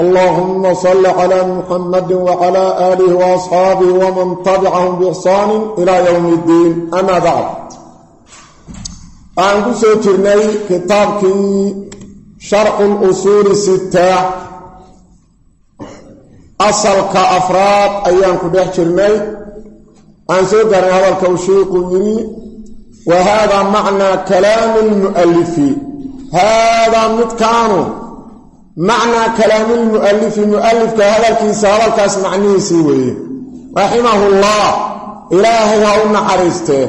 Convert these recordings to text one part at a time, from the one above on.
اللهم صل على محمد وعلى آله وأصحابه ومن تبعهم بإحسان إلى يوم الدين أما بعد aan ku soo jirnay kitaabkii sharxu lusuuli sitta asalka afraad ayaan ku dhex jirnay aan soo gaarnay hadalka uu sheikuu yidhi wa haadaa macnaa kalaami lmu'alifi haadaa midkaanu macnaa kalaami lmu'alifi mu'alifka hadalkiisa hadalkaas macnihiisii weeye. Raximahullah ilaahay ha u naxariistee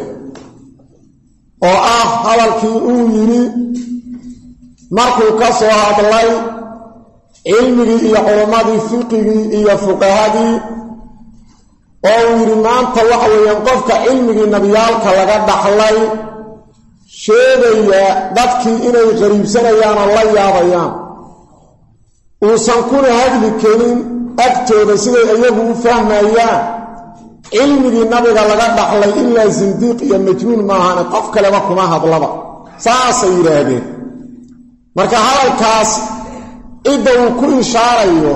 oo ah hadalkii uu yidhi markuu ka soo hadlay cilmigii iyo culummadii fiqigii iyo fuqahadii oo uu yidhi maanta waxa weeyaan qofka cilmigii nabiyaalka laga dhaxlay sheegaya dadkii inay qariibsanayaan oo la yaabayaan uusan kuna hadli karin agtooda siday iyagu u fahmayaan cilmigii nabiga laga dhaxlay ilaa sindiiq iyo majnuun maahane qof kaleba kuma hadlaba. Saasay yidhaahdeen. Marka hadalkaas cidda uu ku ishaarayo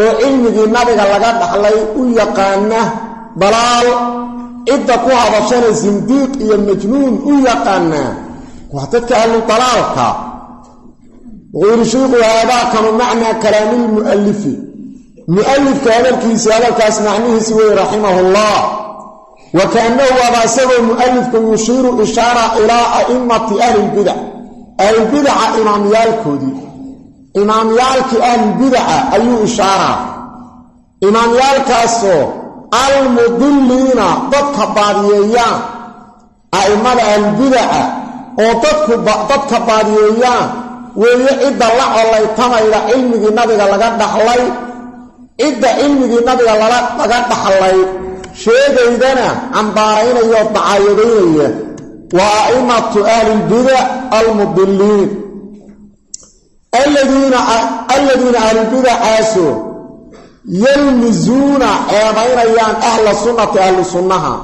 oo cilmigii nabiga laga dhaxlay u yaqaana dalaal cidda ku hadashana sindiiq iyo majnuun u yaqaanaa waa dadka ahlu dalaalka wuxuu yidhi shiiku haadaakanu macnaa kalaamilmu'alifi mu'alifka hadalkiisii hadalkaas macnihiisi wey raximahullah wa kaannahu waaba isagoo mu'alifku yushiiru ishaara ilaa a'immati ahlilbidac ahlulbidaca imaamyaalkoodii imaamyaalkii ahlulbidaca ayuu ishaaraa imaamyaalkaasoo almudilliina dadka baadiyeeyaan a'immada ahlulbidaca oo dadka baadiyeeyaan weeye cidda la collaytamayda cilmigii nabiga laga dhaxlay cidda cilmigii nabiga laga dhaxlay. Sheegaydana cambaaraynaya oo dacaayadaynaya waa a'immatu ahlilbidac almudiliin alladiina ahlulbidacaasoo yalmisuuna ceebaynayaan ahla sunnati ahlu sunnaha.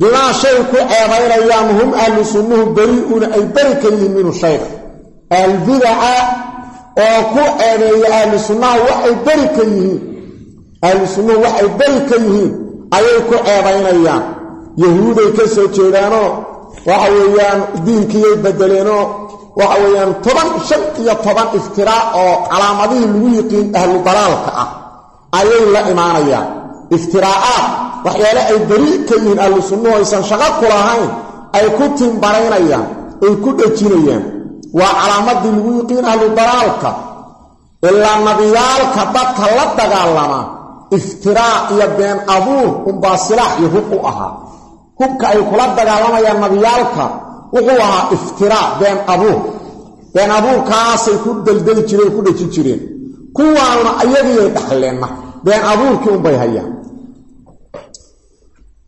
Bimaa shay ku ceebaynayaan hum ahlu sunnuhu beri-una ay beri ka yihiin minhu shayga ahlulbidaca oo ku ceebeeya ahlu sunnaha waxay beri ka yihiin. Ahlu sunnuhu waxay beri ka yihiin. Ayay ku ceebaynayaan yahuuday ka soo jeedaanoo waxa weeyaan diinkiiyay bedeleenoo waxa weeyaan toban shan iyo toban iftiraac oo calaamadihii lagu yiqiin ahlu dalaalka ah ayay la imaanayaan. Iftiraacaad waxyaale ay beri ka yihiin ahlu sunnuhu aysan shaqo ku lahayn ay ku timbaraynayaan ay ku dhejinayaan waa calaamadii lagu yiqiin ahlu dalaalka ilaa nabiyaalka dadka la dagaalama iftiraac iyo been abuur unbaa silaax iyo hub u ahaa. Hubka ay kula dagaalamayaan nabiyaalka wuxuu ahaa iftiraac been abuur. Been abuurkaasay ku deldeli jireen ku dhejin jireen. Kuwaanna ayagiiyay dhaxleen been abuurkii unbay hayaan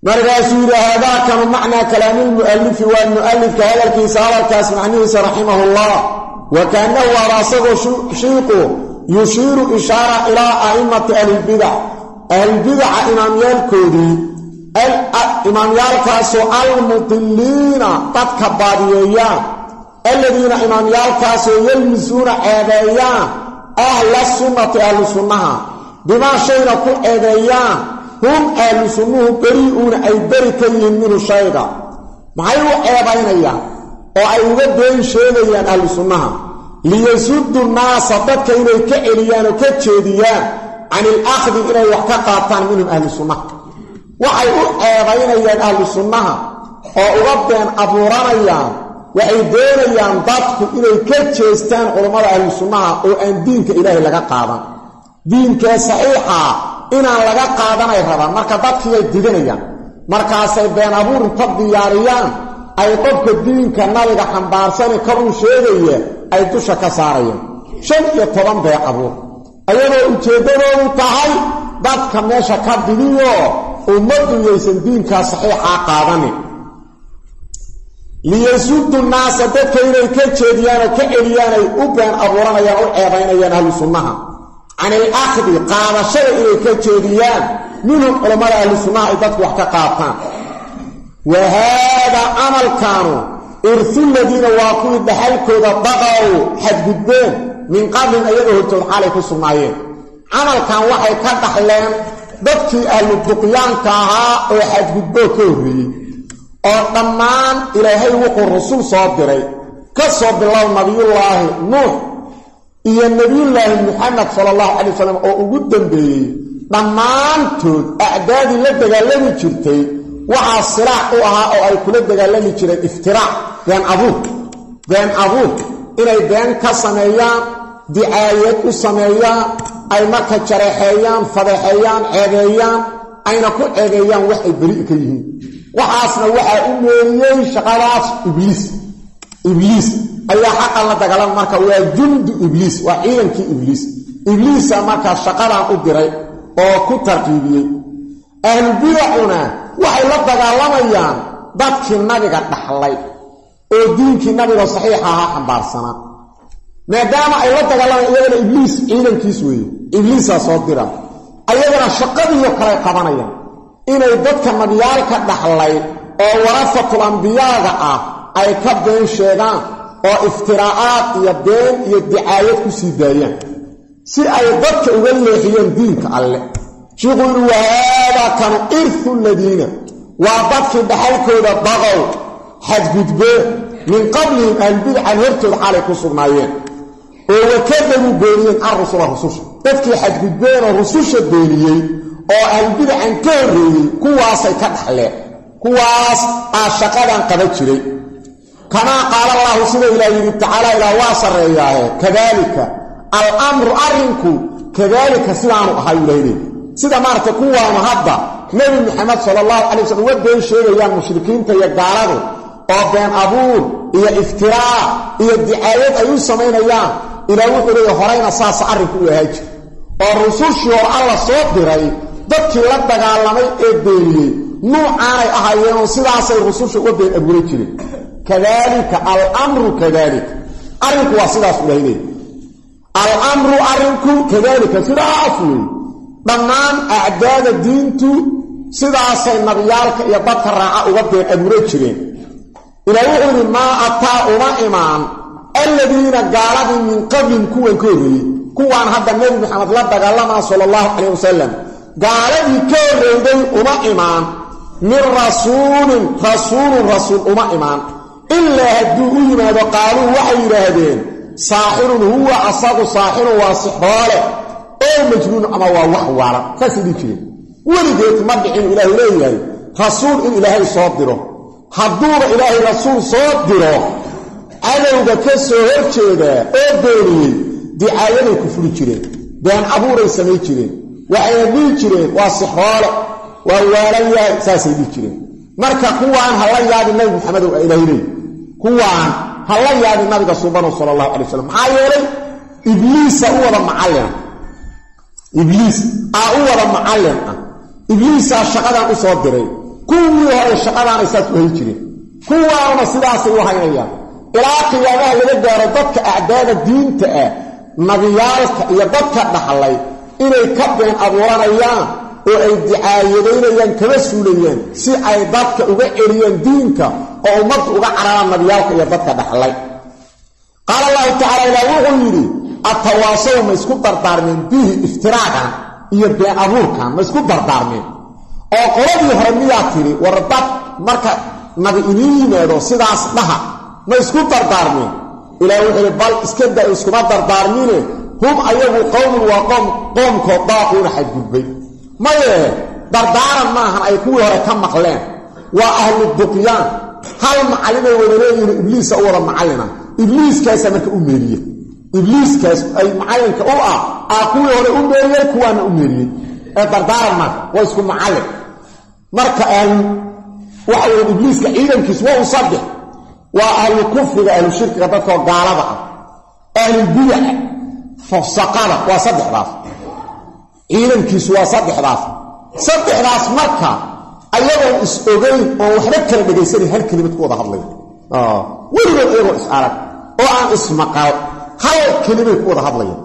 markaasuu yidhi haadaakanu macnaa kalaamilmu'alifi waa mu'alifka hadalkiisa hadalkaas macnihiisa raximahullah. Wa kaannahu waaba asagoo shiiqu yushiiru ishaara ilaa a'immati ahlilbidac. Ahlilbidaca imaamyaalkoodii imaamyaalkaasoo almudiliina dadka baadiyeeyaan alladiina imaamyaalkaasoo yalmisuuna ceebeeyaan ahla sunnati ahlu sunnaha. Bimaa shayna ku ceebeeyaan hum ahlu sunnuhu beri-uuna ay beri ka yihiin minhu shayga. Maxay u ceebaynayaan oo ay uga been sheegayaan ahlu sunnaha? Liyasuddu naasa dadka inay ka celiyaan oo ka jeediyaan can ilakhdi inay wax ka qaataan minhum ahlu sunnaha waxay u ceebaynayaan ahlu sunnaha oo uga been abuuranayaan waxay doonayaan dadku inay ka jeestaan culammada ahlu sunnaha oo aan diinka ilaahay laga qaadan. Diinkee saxiixaa inaan laga qaadanay rabaan. Marka dadkiiyay diganayaan markaasay been abuur inta diyaariyaan ay qofka diinka nabiga xambaarsani karuu sheegaya ay dusha ka saarayaan shan iyo toban been abuur. Ayadoo ujeeddadoodu tahay dadka meesha ka didiyo ummaddu yaysan diinkaa saxiixaa qaadanin. Liyasuddu naasa dadka inay ka jeediyaan oo ka celiyaan ay u been abuuranayaan u ceebaynayaan ahlu sunnaha can il akhdi qaadashada inay ka jeediyaan minhum culammada ahlu sunnaha ay dadku wax ka qaataan wa haadaa camalkaanu irsu ladiina waa kuwii dhaxalkooda dhaqow xadgudbeen min qablin ayagoo hortood xaalay ku sugnaayeen camalkan waxay ka dhaxleen dadkii ahlu duqyaanka ahaa oo xadgudboo ka horreeyey oo dhammaan ilaahay wuxuu rasul soo diray ka soo bilow nabiyullaahi nuux iyo nebiyullaahi muxamed sala allahu calay wasalam oo ugu dambeeyey dhammaantood acdaadii la dagaalami jirtay waxaa silaax u ahaa oo ay kula dagaalami jireen iftiraac been abuur been abuur. Inay been ka sameeyaan dicaayad u sameeyaan ay marka jareexeeyaan fadeexeeyaan ceebeeyaan ayna ku ceebeeyaan wax ay beri ka yihiin. Waxaasna waxaa u meeriyey shaqadaas ibliis. Ibliis ayaa xaqan la dagaalama marka waa jundu ibliis waa ciidankii ibliis. Ibliisa markaa shaqadan u diray oo ku tarqiibiyey. Ahlubidacuna waxay la dagaalamayaan dadkii nabiga dhaxlay oo diinkii nabiga saxiixa ahaa xambaarsanaa. Maadaama ay la dagaalamayaan iyagana ibliis ciidankiis weeye ibliisaa soo dira. Ayagana shaqadiiyo kale qabanayaan. Inay dadka nabiyaalka dhaxlay oo warafatul ambiyaaga ah ay ka been sheegaan oo iftiraa'aad iyo been iyo dicaayad ku sii daayaan. Si ay dadka uga leexiyeen diinka alle. Shiikhuu yidhi wahaadaa kanu irhu ladiina. Waa dadkii dhaxalkooda daqow xadgudbee min qablihim ahlbidcan hortooda xaalay ku sugnaayeen. Oo wakadabuu beeniyeen an rusula rususha. Dadkii xadgudbeen oo rususha beeniyey oo ahlbidacan ka horreeyey kuwaasay ka dhaxleen. Kuwaas aa shaqadan qaba jiray kamaa qaala allaahu sida ilaah yidhi tacaala ilaah waa sarreeyaahe kadaalika al-amru arrinku kadaalika sidaanu ahay ilaahday sida maaragtay kuwaanu hadda nebi maxamed sala allahu calay waslm uga been sheegayaan mushrikiinta iyo gaaladu oo been abuur iyo iftiraa iyo dicaayad ay u samaynayaan ilaah wuxuu leeya horayna saasa arrinku u ahaa jir oo rusushii hor alla soo diray dadkii la dagaalamay ee beeniyey nuucaanay ahaayeenoo sidaasay rususha uga been abuuran jireen kadaalika alamru kadaalika arrinku waa sidaas leey alamru arrinku kadaalika sidaas weeye dhammaan acdaada diintu sidaasay nabiyaalka iyo dadka raaca uga been abuuran jireen. Ilaah wuxuu yidhi maa ataa uma imaan. Alladiina gaaladii min qablin kuwan ka horreeyey kuwaan hadda nebi maxamed la dagaalamaa sala allahu calayh wasalam gaaladii ka horreyday uma imaan. Min rasuulin rasuulun rasuul uma imaan ilaa hadduu u yimaado qaaluu waxay yidhaahdeen saaxirun huwa asagu saaxirun waa sixroole oo majnuun ama waa wax waalan saasay dhihi jireen. Weligeed ma dhicin ilaahay leeyahay rasuul in ilaahay soo diro. Hadduuba ilaahay rasuul soo diro cadowga ka soo hor jeedaa oo beeniyey dicaayaday ku fuli jireen been abuuray samay jireen waxayna dhihi jireen waa sixroole waa waalan yahay. Saasay dhihi jireen. Marka kuwaan ha la yaabin nabi maxamedow ilaahay leey kuwaan ha la yaabin nabiga subanow sala allahu calay wasalam maxaa yeelay ibliisa u wada macallina ibliis aa u wada macallin ah. Ibliisaa shaqadan u soo diray. Kuwii hore shaqadaanay saas u hay jireen. Kuwaanuna sidaasay u haynayaan. Ilaa qiyaamaha laga gaaro dadka acdaada diinta ah nabiyaalka iyo dadka dhaxlay inay ka been abuuranayaan oo ay dicaayadaynayaan kama suulayaan si ay dadka uga celiyaan diinka oo ummadda uga cararaan nabiyaalka iyo dadka dhaxlay. Qaala allahu tacala ilaa wuxuu yidhi atawaasaw ma isku dardaarmeen bihi iftiraacan iyo been abuurkan ma isku dardaarmeen? Oo qoladii hore miyaa tidhi war dad marka nabi idiin yimaado sidaas dhaha ma isku dardaarmeen. Ilaah wuxuu ihi bal iska da iskuma dardaarmine hum ayagu qowmun waa qoom qoomkood daaquuna xadgudbay maye dardaaran maahan ay kuwii hore ka maqleen. Waa ahlu duqyaan hal macallinay wada leeyihiin ibliisa u wada macallina ibliiskaasa marka u meeriye. Ibliiskaas ay macallinka u ah aa kuwii hore u meeriyey kuwaana u meeriyey. Ee dardaaran maaha waa isku macallin marka ahlu waxa weya ibliiska ciidankiis waa u saddex waa ahlu kufriga ahlu shirkiga dadkoo gaalada ah. Ahlulbidaca fusaqada waa saddexdaas ciidankiisu waa saddexdaas. Saddexdaas marka ayagoon is ogeyn oon waxba kala dhagaysanayn hal kelimad ku wada hadlaya. Weligood iyagoo is arag oo aan ismaqal hal kelimay ku wada hadlaya.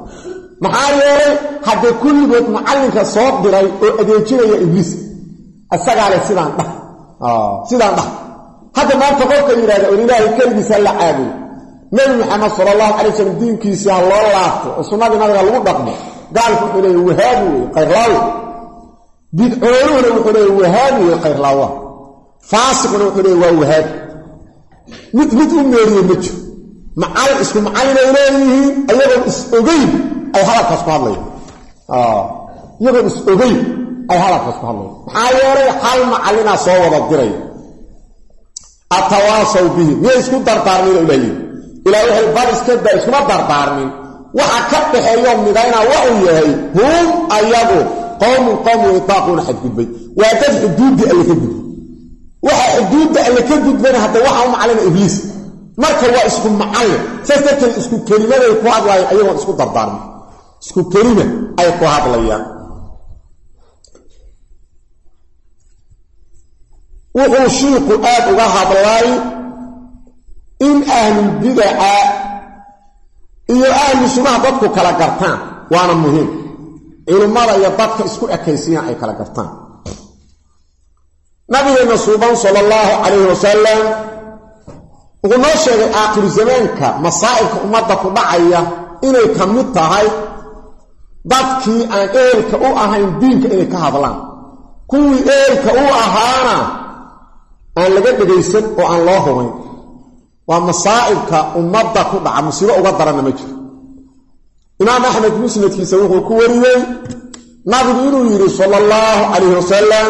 Maxaa yeelay haddee kulligood macallinka soo diray oo adeejinaya ibliis isagaa leh sidaan dhah. Sidaan dhah. Hadda maanta qofka yidhahda on ilaahay keligiisa la caabudo nebi maxamed sala allahu calay wasalam diinkiisii ha loo laabto oo sunnadii nabiga lagu dhaqmo gaalku wuxuu leeya wahaabi wey qayrlaawo bidcooluhuna wuxuu leeya wahaabi wey qayrlaawa. Faasiquna wuxuu leeya waa wahaabi mid mid u meeriye ma jiro. Macallin isku macallinay leeyihiin ayagoon is ogeyn ay hadalkaas ku hadlayaan. Iyagoon is ogeyn ay hadalkaas ku hadlayaan. Maxaa yeelay hal macallinaa soo wada diraya. Atawaasaw bihi miyay isku dardaarmin ilaah waxay bar iskada iskuma dardaarmin waxa ka dhaxeeyo midayna waxuu yahay hum ayagu qowmun qowmun itaaquuna xadgudbay. Waa dad xuduuddii alle ka gudbay waxa xuduudda alle ka gudbayna hadda waxa u macallina ibliis. Marka waa isku macallin saas darteed isku kelimaday ku hadlaayeen ayagoon isku dardaarmin isku kelima ay ku hadlayaan. Wuxuu shiiku aad uga hadlay in ahlulbidaca iyo ahlu sunnaha dadku kala gartaan. Waana muhiim. Culimmada iyo dadka isku ekaysiyaan ay kala gartaan. Nabigeenna suuban sala allahu calayhi wasalam wuxuu noo sheegay aakhiru zamaanka masaa'ibka ummadda ku dhacaya inay ka mid tahay dadkii aan eelka u ahayn diinka inay ka hadlaan. Kuwii eelka u ahaana aan laga dhegaysan oo aan loo hubayn waa masaa'ibka ummadda ku dhaca musiibo uga daranna ma jiro. Imaam axmed musnadkiisa wuxuu ku wariyey nabigu inuu yidhi sala allahu calayhi wasalam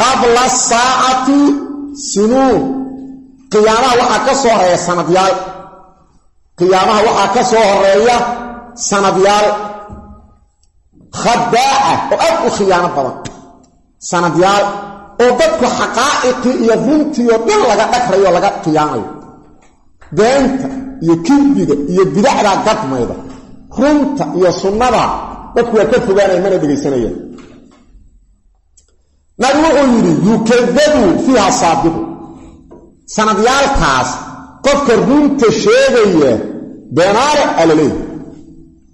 qabla asaacati sinuun. Qiyaamaha waxaa ka soo horreeya sanadyaal. Qiyaamaha waxaa ka soo horreeya sanadyaal. Khadaaca oo aad u khiyaano badan. Sanadyaal oo dadku xaqaa'iqii iyo runtiioo dhan laga dhagrayo laga khiyaanayo. Beenta iyo kibbiga iyo bidacdaa gadmayda runta iyo sunnada dadku waa ka fogaanaya mana dhegaysanayaan nabi wuxuu yidhi yukadabu fiiha saabiqu. Sanadyaalkaas qofka runta sheegaya beenaale ala leeya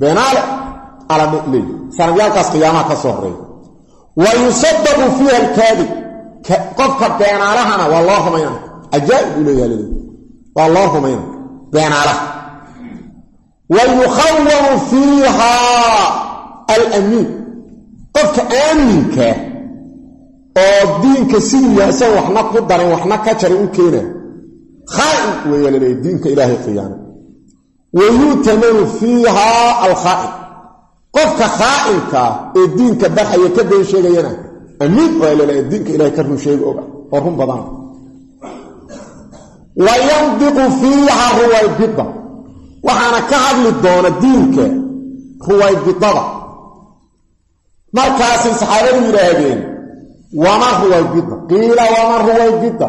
beenaale ala leey sanadyaalkaas qiyaamaha ka soo horreeya. Wa yusadaqu fiiha alkaadib qofka beenaalahana waa loo rumayna cajaa'ib buu leeyaha laleey waa loo rumayna beenaalaha. Wa yukhawanu fiiha alamiin. Qofka aaminka oo diinka siduu yahay waxna ku darin waxna ka jarin u keena khaa'in weeya laleeya diinka ilaahay khiyaana wa yu'tamanu fiiha alkhaa'in. Qofka khaa'inkaa ee diinka barxaya ka been sheegayana amiin waa laleeya diinka ilahay ka run sheegi oga oo run badana wa yandiqu fiiha ruwaybida waxaana ka hadli doona diinka ruwaybidada. Markaasay saxaabadu yidhaahdeen wama ruwaybida qiila wama ruwaybida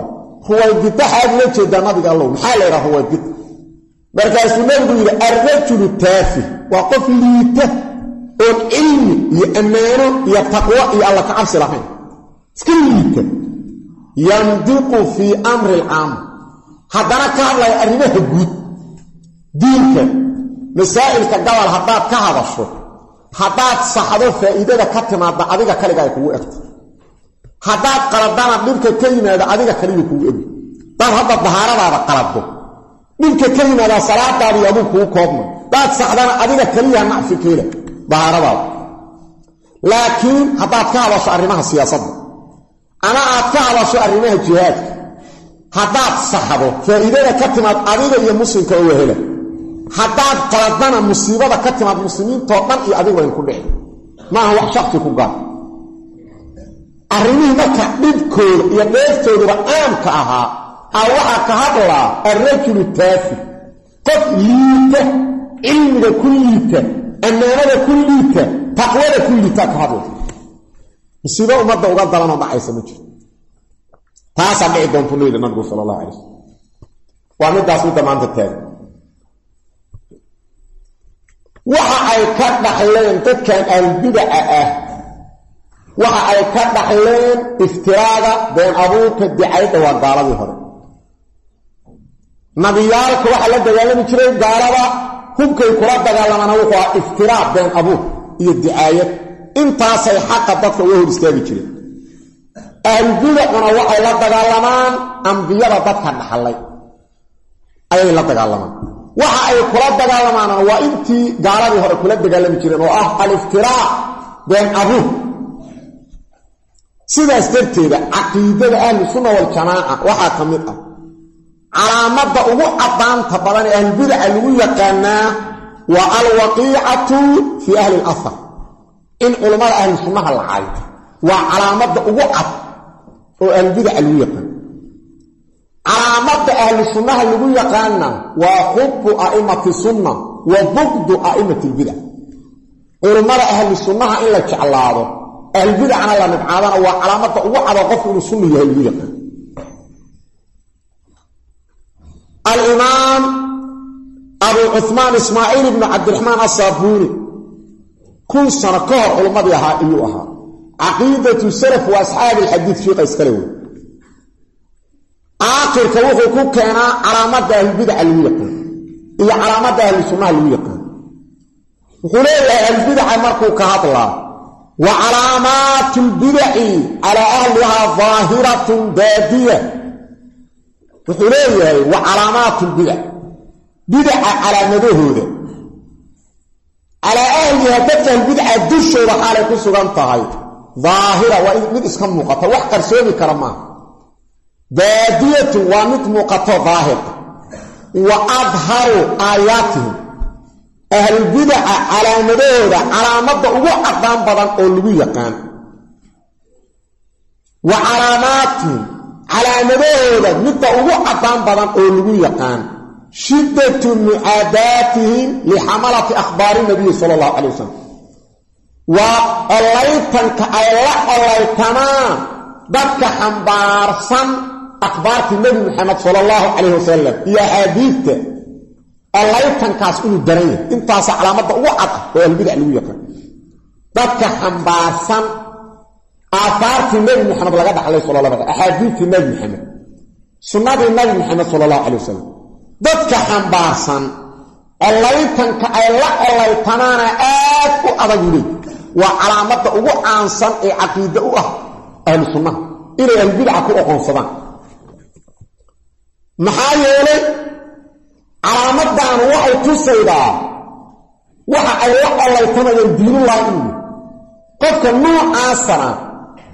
ruwaybida xaad la jeedaa nabiga allow maxaa la ydhaha ruwaybida markaasuu nabigu yidhi alrajulu taafih waa qof liita oon cilmi iyo ammaano iyo taqwo iyo alla ka cabsi lahayn. Iska liita yandiqu fii amri alcaama haddana ka hadlaya arrimaha guud. Diinka masaa'ilka gabal haddaad ka hadasho haddaad saxdo faa'iidada ka timaadda adiga kaliga ay kugu egto. Haddaad qaladana dhibka ka yimaada adiga kaliya kugu egi. Daad hadda dahaaradaada qaladdo. Dhibka ka yimaada salaadaadii aduu kuu koobma. Daad saxdana adiga kaliya nacfi keela dahaaradaada laakiin haddaad ka hadasho arrimaha siyaasadda ama aad ka hadasho arrimaha jihaadka haddaad saxdo faa'iidada ka timaad adiga iyo muslimka oo wehela. Haddaad qaladana musiibada ka timaad muslimiintoo dhan iyo adiga wayn ku dhici maaha wax shaqsi ku gaar. Arrimihii marka dhibkooda iyo dheeftooduba caamka ahaa aa waxaa ka hadlaa alrajulu taafi. Qof liita cilmiga ku liita ammaanada ku liita taqwada ku liitaa ka hadla musiibo ummadda uga dalanoo dhacaysa ma jirto taasaa dhici doontu nu yidhi nabigu sala allahu calay slam waa middaas midda maanta taagan. Waxa ay ka dhaxleen dadkan ahlbidaca ah. Waxa ay ka dhaxleen iftiraaga been abuurka dicayda waa gaaladii hore. Nabiyaalka waxaa la dagaalami jiray gaalada hubkay kula dagaalamana wuxuu ah iftiraa been abuur iyo dicaayad intaasay xaqa dadka uga hor istaagi jireen. Ahlubidacuna waxay la dagaalamaan ambiyada dadka dhaxlay ayay la dagaalamaan. Waxa ay kula dagaalamaanna waa intii gaaladii hore kula dagaalami jireen oo ah aliftiraa been abuur. Sidaas darteeda caqiidada ahlu sunna waljamaaca waxaa ka mid ah calaamadda ugu caddaanta badan ee ahlubidaca lagu yaqaanaa waa alwaqiicatu fii ahli alahar in culammada ahlu sunnaha la caayo. Waa calaamadda ugu cad oo ahlubidaca lagu yaqaan calaamadda ahlu sunnaha lagu yaqaana waa xubbu a'imati sunna wa bugdu a'imati lbidac culummada ahlu sunnaha in la jeclaado ahlubidacna la nibcaadana waa calaamadda ugu cado qofku inuu sunna yahay lagu yaqaan alimaam abu cuhmaan ismaaciil ibnu cabdiraxmaan asaabuuni kun sano ka hor culummadii ahaa iyuu ahaa. Caqiidatu salaf wa asxaabi alxadiid fiiqa iskale wey. Aakhirka wuxuu ku keenaa calaamadda ahlubidaca lagu yaqaan iyo calaamadda ahlu sunnaha lagu yaqaan. Wuxuu leeyahay ahlubidaca markuu ka hadlaa wa calaamaatu lbidaci calaa ahlihaa daahiratun baadiya wuxuu leeyahay wa calaamaatu lbidac bidaca calaamadahooda calaa ahliha dadka ahlubidaca dushooda xaalay ku sugan tahay daahira waa mid iska muuqata wax qarsoomi kara maaha. Baadiyatun waa mid muuqato daahira wa adharu aayaatihim. Ahlubidaca calaamadahooda calaamadda ugu caddaan badan oo lagu yaqaan. Wa calaamaatihim calaamadahooda midda ugu caddaan badan oo lagu yaqaan shiddatu mucaadaatihim lixamalati akhbaari nabiyi sala allahu calay wasalam waa collaytanka ay la collaytamaan dadka xambaarsan akhbaartii nebi maxamed sala allahu calayh wasalam iyo axaadiidta collaytankaas inuu daran yahay intaasa calaamadda ugu cad oo albidac lagu yaqaan. Dadka xambaarsan aafaartii nebi maxamed laga dhaxlay sala la axaadiidtii nebi maxamed sunnadii nebi maxamed sala allahu calay wasalam dadka xambaarsan collaytanka ay la collaytamaana aad u adagu leey waa calaamadda ugu caansan ee caqiide u ah ahlu sunnaha inay ahlubidaca ku oqoonsadaan maxaa yeelay calaamaddaanu waxay tusaydaa waxa ay la collaytamayaan diinullahi inuu qofka noocaasana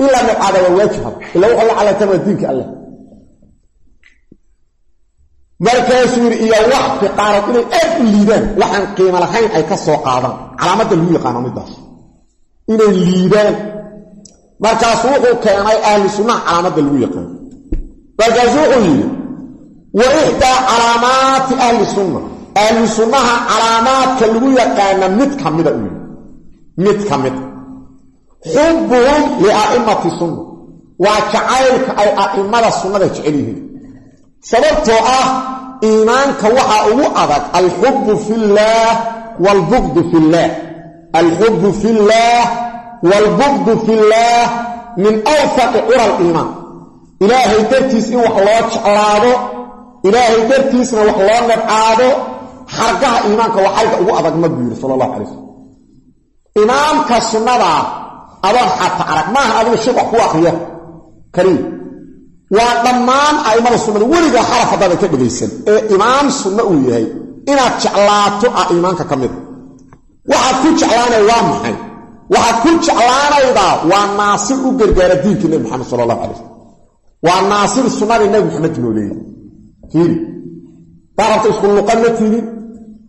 in la nabcaada waa waajibhad ila wuxuu la collaytamaya diinka alleh markaasuu yidhi iyo wax fiqaarad inay aad u liidaan waxaan qiimo lahayn ay ka soo qaadaan calaamadda lagu yaqaano middaas inay liidaan markaasuu wuxuu keenay ahlu sunnaha calaamadda lagu yaqaano markaasuu wuxuu yidhi wa ixdaa calaamaati ahli sunna ahlu sunnaha calaamaadka lagu yaqaana mid ka mida u yidhi mid ka mid xubbuhum lia'immati sunna. Waa jacaylka ay a'immada sunnada jecel yihiin. Sababtoo ah iimaanka waxaa ugu adag alxubbu fillaah waalbugdu fillaah alxubbu fillaah waalbugdu fillaah min awfaqi cura aliimaan ilaahay dartiis in wax loo jeclaado ilaahay dartiisna wax loo nabcaado xargaha iimaanka waa xayga ugu adag nabuu yidhi sala allahu calay wasalam imaamka sunnadaa adoon xata arag maahan adiga sheek wax ku akriya kaliya waa dhammaan a'immada sunnada weligaa xaraf haddaadan ka dhegaysan ee imaam sunno uu yahay inaad jeclaato ah iimaanka ka mida waxaad ku jeclaanaya waa maxay? Waxaad ku jeclaanaydaa waa naasir u gargaara diinkii nebi maxamed sala allahu calay wasalam waa naasir sunnadii nebi maxamed nooleeyey fiiri daa rabta isku luqa ma tiidin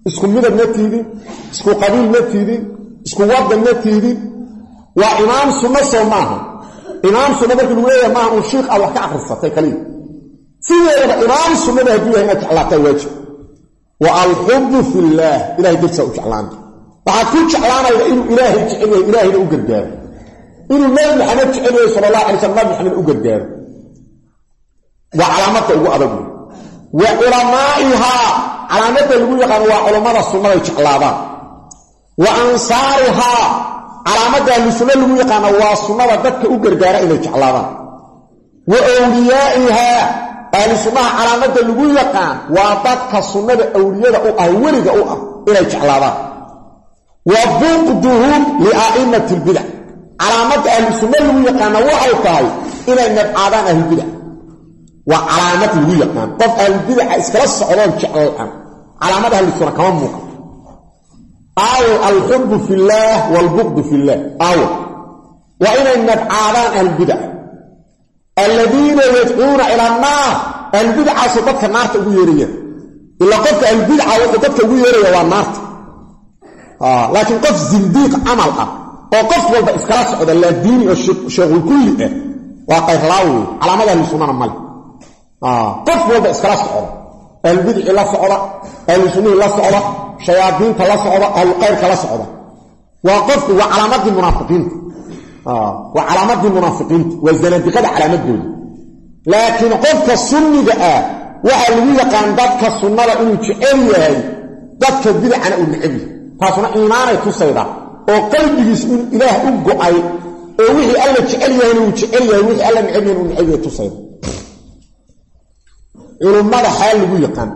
isku midab ma tiidin isku qabiil ma tiidin isku waddan ma tiidin waa imaam sunno soo maaha. Imaam sunna markii lagu leeyahay maaha uu shiikh aad wax ka akhrisatay kaliya sideedaba imaam sunnada hadduu yahay inaad jeclaataa waajib. Wa alxubbu fillaah ilahay dartisaa u jeclaana waxaad ku jeclaanayda inuu ilaahay jecel yahay ilaahayna u gargaaro inuu nabi maxamed jecel yahay sala allah alay slam nabi maxamed u gargaaro waa calaamadda ugu adag. Wa culamaa'ihaa calaamadda lagu yaqaano waa culammada sunnaday jeclaadaan. Wa ansaarihaa calaamadda ahlu sunno lagu yaqaana waa sunnada dadka u gargaara inay jeclaadaan. Wa wliyaa'ihaa ahlu sunnaha calaamadda lagu yaqaan waa dadka sunnada awliyada u ah weliga u ah inay jeclaadaan. Wa buqduhum lia'immati lbidac calaamadda ahlu sunno lagu yaqaana waxay tahay inay nabcaadaan ahlulbidac waa calaamad lagu yaqaan. Qof ahlubidaca iskala socdoon jeclaan. Calaamad ahlu sunna kama muuqan aawo alxubbu fillaah waalbuqdu fillaah aawo waa inay nabcaadaan ahlulbidac aladiina yadcuuna ila annaar ahlubidcaasoo dadka naarta ugu yeerayaan. Ilaa qofka ahlubidca wuxuu dadka ugu yeeraya waa naarta. Laakiin qof zindiiq camal ah oo qof walba iskala socda laa diini oo sheekhulkulli ah waa qayrlaawo wey calaamad ahlu sunnana male. Qof walba iskala socda ahlubidci la socda ahlu sunnihii la socda shayaadiinta la socda ahluqayrka la socda. Waa qofku waa calaamadii munaafiqiinta waa calaamadii munaafiqiinta waa zanadiqada calaamadooda laakiin qofka sunniga ah waxaa lagu yaqaan dadka sunnada inuu jecel yahay dadka bidacana uu necab yahay. Taasuna iimaanay tusayda. Oo qalbigiis ilaah u go'ay oo wixii alla jecel yahayna uu jecel wixii alla necab yahan uu tusayda culummada xaal lagu yaqaan.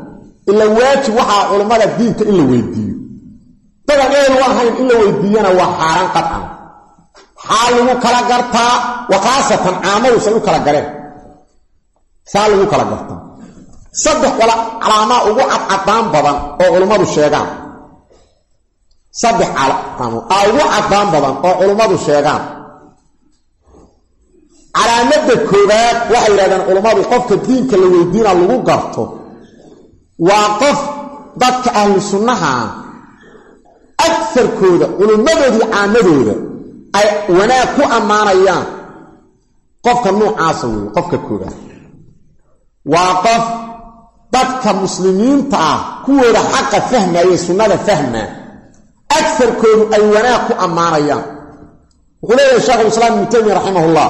Ila waajib waxaa culummada diinka in la weydiiyo. Dadan ehel u ahayn in la weydiiyana waa xaaraan qadcan xaa lagu kala gartaa wa khaasatan caamadu say u kala galeen saa lagu kala gartaa. Saddex calaamaa ugu cadcadaan badan oo culummadu sheegaan. Saddex calaamo aa ugu caddaan badan oo culummadu sheegaan calaamadda koowaad waxay yidhahdeen culummadu qofka diinka la weydiina lagu garto waa qof dadka ahlu sunnaha agarkooda culummadoodii caamadooda ay wanaag ku ammaanayaan qofka nuucaasa weeye qofka koowaad. Waa qof dadka muslimiinta ah kuwooda xaqa fahmaye sunnada fahmaa agarkoodu ay wanaag ku ammaanayaan. Wuxuu leeyahay sheekhulislaam ibnu taymiya raximahullah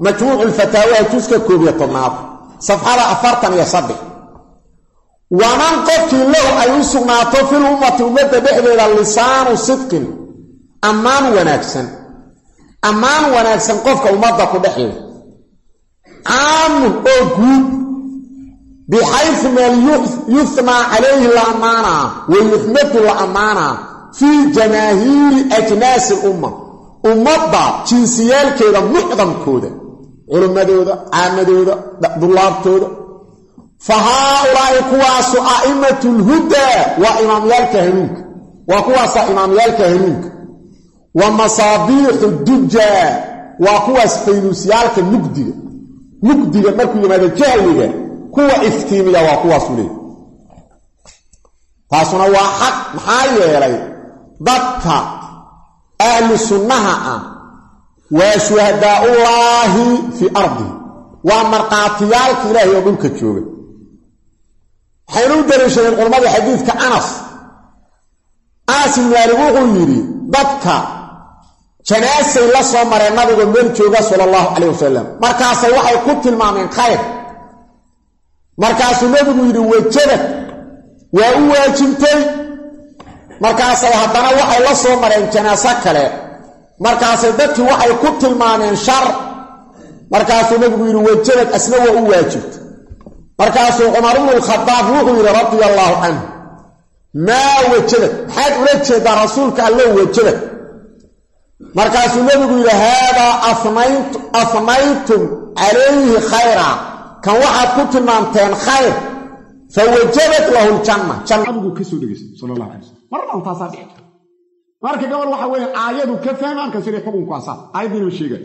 majmuucu lfataawaha juska koob iyo tobnaad safxada afartan iyo saddex waman qofkii lahu ay u sugnaato fil ummati ummadda dhexdeeda lisaanu sidqin ammaan wanaagsan ammaan wanaagsan qofka ummadda ku dhexeeda caamun oo guud bixaysu meel yuhnaa calayhi la ammaanaa wa yuxmadu la ammaanaa fii jamaahiiri ajnaasi lumma ummadda jinsiyaalkeeda mucdamkooda culimmadooda caamadooda dullaabtooda fa haaulaa'i kuwaasu a'immatu lhudaa waa imaamyaalka hanuunka. Waa kuwaasaa imaamyaalka hanuunka. Wa masaabiixu dujaa waa kuwaas faynuusyaalka mugdiga. Mugdiga markuu yimaado jahliga kuwa iftiimiya waa kuwaasu leey taasuna waa xaq maxaa yeelay? Dadka ahlu sunnaha ah waa shuhadaaullaahi fii ardihi waa markhaatiyaalka ilaahay oo dhulka jooga. Waxaynu u daliishadeen culammadii xadiidka anas. Anas ibn maalik wuxuu yidhi dadka janaasay la soo mareen nabiga meel jooga sala allahu calayh wasalam markaasay waxay ku tilmaameen khayr. Markaasuu nebigu yidhi wajabad waa u waajibtay. Markaasay haddana waxay la soo mareen janaaso kale markaasay dadkii waxay ku tilmaameen shar. Markaasuu nebigu yidhi wajabad asna waa u waajibtay markaasuu cumar ibnu lkhadaab wuxuu yidhi radia allaahu canhu maa wajabad maxaad ula jeedaa rasuulka allow wajabad markaasuu nebigu yidhi haadaa afnaytum calayhi khayra. Kan waxaad ku tilmaamteen khayr fa wajabat lahu ljanna nabigu ka soo dhegeysta sal allah alay slam mar dhan taasaa dhici marka gabal waxa weeye aayadu ka fahma markaasuu le xukunku waa saas aayaddiinama sheegay.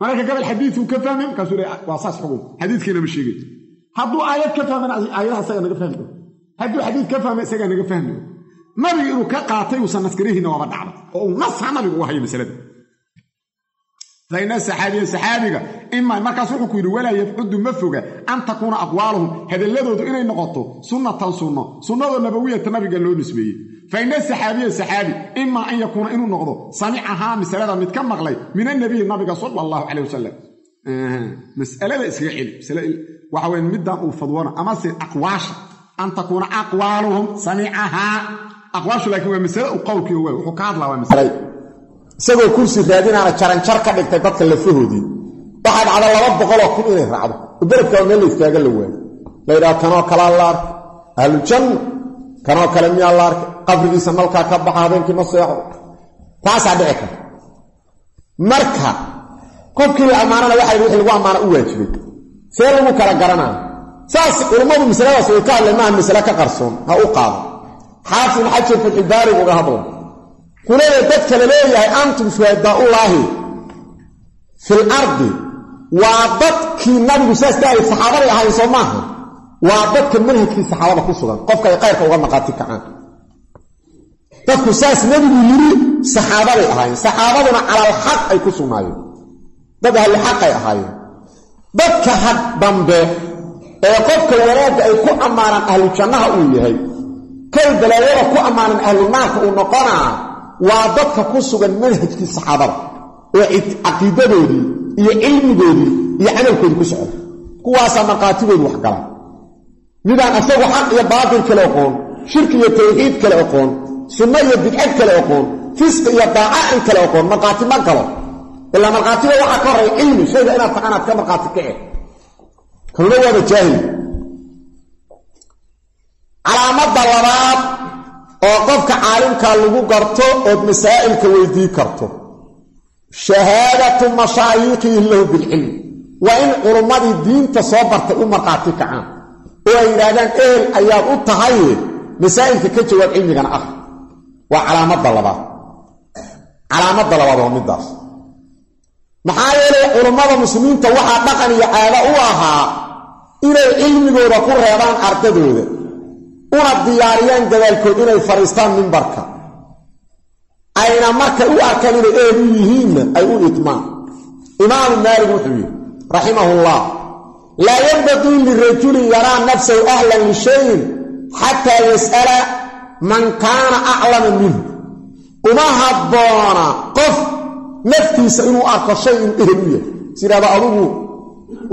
Marka gabal xadiiduu ka fahmay markaasuu le waa saas xukunku xadiidkiinama sheegay. Hadduu aayad ka fahmana aayadaha isagaa naga fahmi o hadduu xadiid ka fahma isagaa naga fahmi o nabiga inuu ka qaatay uusan naskarihiinna waaba dhacda oo uu nasha nabigu u hayo masalada faina saxaabiya saxaabiga ima markaas wuxuu ku yidhi walaa yabcudu ma foga an takuuna aqwaaluhum hadalladoodu inay noqoto sunnatan sunno sunnadoo nabawiyata nabiga loo nisbeeyey faina saxaabiya saxaabi imaa an yakuuna inuu noqdo samicahaa masalada mid ka maqlay min annabiyi nabiga sala allahu caleyh wasalam masalada iskaga celi waxa weye middan uu fadwona amase aqwaasha an takuuna aqwaaluhum samicahaa aqwaashu laakiin waa masale u qowlkii waay wuxuu ka hadlaa waa masale isagoo kursi raadinaana jaranjar ka dhigtay dadka lafahoodii. Waxaa dhacda laba boqoloo kun inay raacdo. Oo beledkaa meel la istaaga la waayo la yidhaha kanoo kalea la arkay ahlujanna kanoo kale miyaa la arkay qabrigiisa malkaa ka baxa habeenkii ma seexo. Taasaa dhici karta. Marka qofkii la ammaanana waxa wixii lagu ammaana u waajibay. See lagu kala garanaa saas culummadu masaladaas way ka hadleen maaha masale ka qarsoon. Ha u qaado. Xaafid xajar fatxulbaarigu uga hadla kuleeya dadka la leeyahay antum shuhadaaullaahi fil ardi. Waa dadkii nabigu saas daayay saxaabaday ahayn soo maaha. Waa dadka manhajkii saxaabada ku sugan. Qofka ay uga maqaati kacaan. Dadku saas nebigu yidhi saxaabaday ahaayeen. Saxaabaduna calal xaq ay ku sugnaayeen. Dad ahli xaqay ahaayeen. Dadka had dambe ee qofka wanaagga ay ku ammaanaan ahlu jannaha uu yahay kay balaayada ku ammaanan ahlu uu noqonaa waa dadka ku sugan manhajkii saxaabada oo caqiidadoodii iyo cilmigoodii iyo camalkoodii ku socda. Kuwaasaa markhaatigoodu waxgala midaan asagu xaq iyo baatil kale oqoon shirki iyo tawxiid kale oqoon sunno iyo bidcad kale oqoon fisqi iyo daaca kale oqoon markhaati ma galo. Ilaa markhaatiga waxaa ka horray cilmi shayga inaad taqaanaad ka markhaati kace kanuna waaba jaahil. Calaamadda labaad oo qofka caalimkaa lagu garto ood masaa'ilka weydii karto. Shahaadatu mashaayikihi lahu bilcilmi waa in culummadii diinta soo bartay u markhaati kacaan. Oo ay yidhaahdaan ehel ayaad u tahaye masaa'ilka ka jawaab cilmigana ah. Waa calaamadda labaad. Calaamadda labaad waa middaas. Maxaa yeelay culummada muslimiinta waxaa dhaqan iyo caado u ahaa inay cilmigooda ku reebaan ardadooda una diyaariyaan gadaalkood inay fadhiistaan mimbarka ayna markay u arkaan inay eed u yihiinna ay u idmaan. Imaamu maalig wuxuu yidhi raximahullah laa yanbaqii lirajulin yaraa nafsahu ahlan lishayin xataa yas'ala man kaana aclama minhu. Uma habboona qof naftiisa inuu arko shay inuu ehel u yahay. Adugu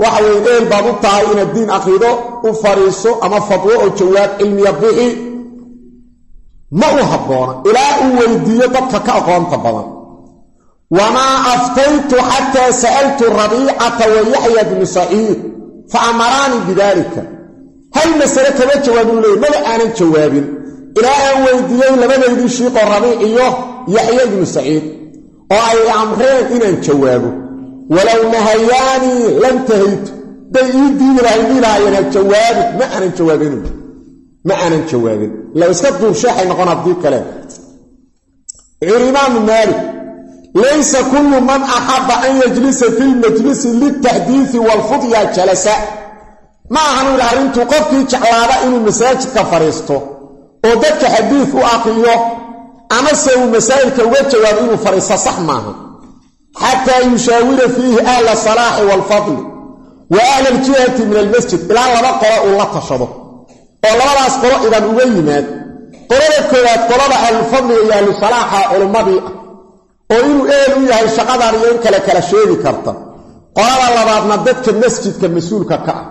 waxa weye ehel baad u tahay inaad diin akhrido u fadhiiso ama fadwo oo jawaab cilmiya bixi. Ma u habboona ilaa uu weydiiyo dadka ka aqoonta badan. Wamaa aftaytu xataa sa'altu rabiicata wa yaxya bnu saciid. Fa amaraanii bidaalika hal masale kama jawaabin leey maba aanan jawaabin. Ilaa aan weydiiyey labadaydii shiiqoo rabiic iyo yaxya ibnu saciid. Oo ay amreen inaan jawaabo walow nahayaanii lam tahaytu day ii diidi lahay dhiilahaayeen ha jawaabin ma aanan jawaabin. Ma aanan jawaabin. La iska duursheexay noqon haddii kale. Imaamu maalik laysa kullu man axabba an yajlisa fi lmajlisi liltaxdiisi waalfudya jalasa. Ma ahanu yidhi arrintuu qofkii jeclaada inuu masaajidka fadhiisto oo dadka xadiid u aqriyo amase uu masaa'ilka uga jawaabo inuu fadhiisto sax maaha xataa yushaawira fiihi ahla salaaxi waalfadli wa ahla aljihati min almasjid ilaa laba qolo uu la tashado oo labadaas qolo idan uga yimaad qolada koowaad qolada ahlulfadliga iyo ahlusalaaxa culummadii ah oo inuu ehel u yahay shaqadan iyo in kale kala sheegi karta qolada labaadna dadka masjidka mas'uulka ka ah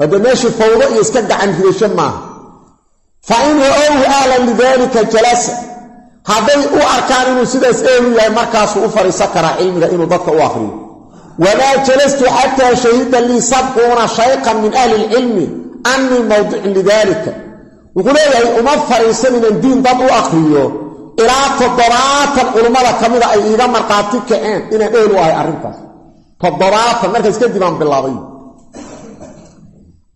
hadde meeshii fawdo iyo iska gacan ridasho maaha fa in ra'owhu lidaalika jalasa hadday u arkaan inuu sidaas ehel u yahay markaasuu u fadhiisan karaa cilmiga inuu dadka u akhriyo. Wamaa jalastu xataa shahida lii sabquuna shayqan min ahli ilcilmi annii mawdicun lidaalika. Wuxuu leeyahay uma fadhiisan inaan diin dad u akhriyo ilaa toddobaatan culummada ka mida ay iiga markhaati kaceen inaan ehel ahay arrintaas. Toddobaatan markaas kadib bilaabay.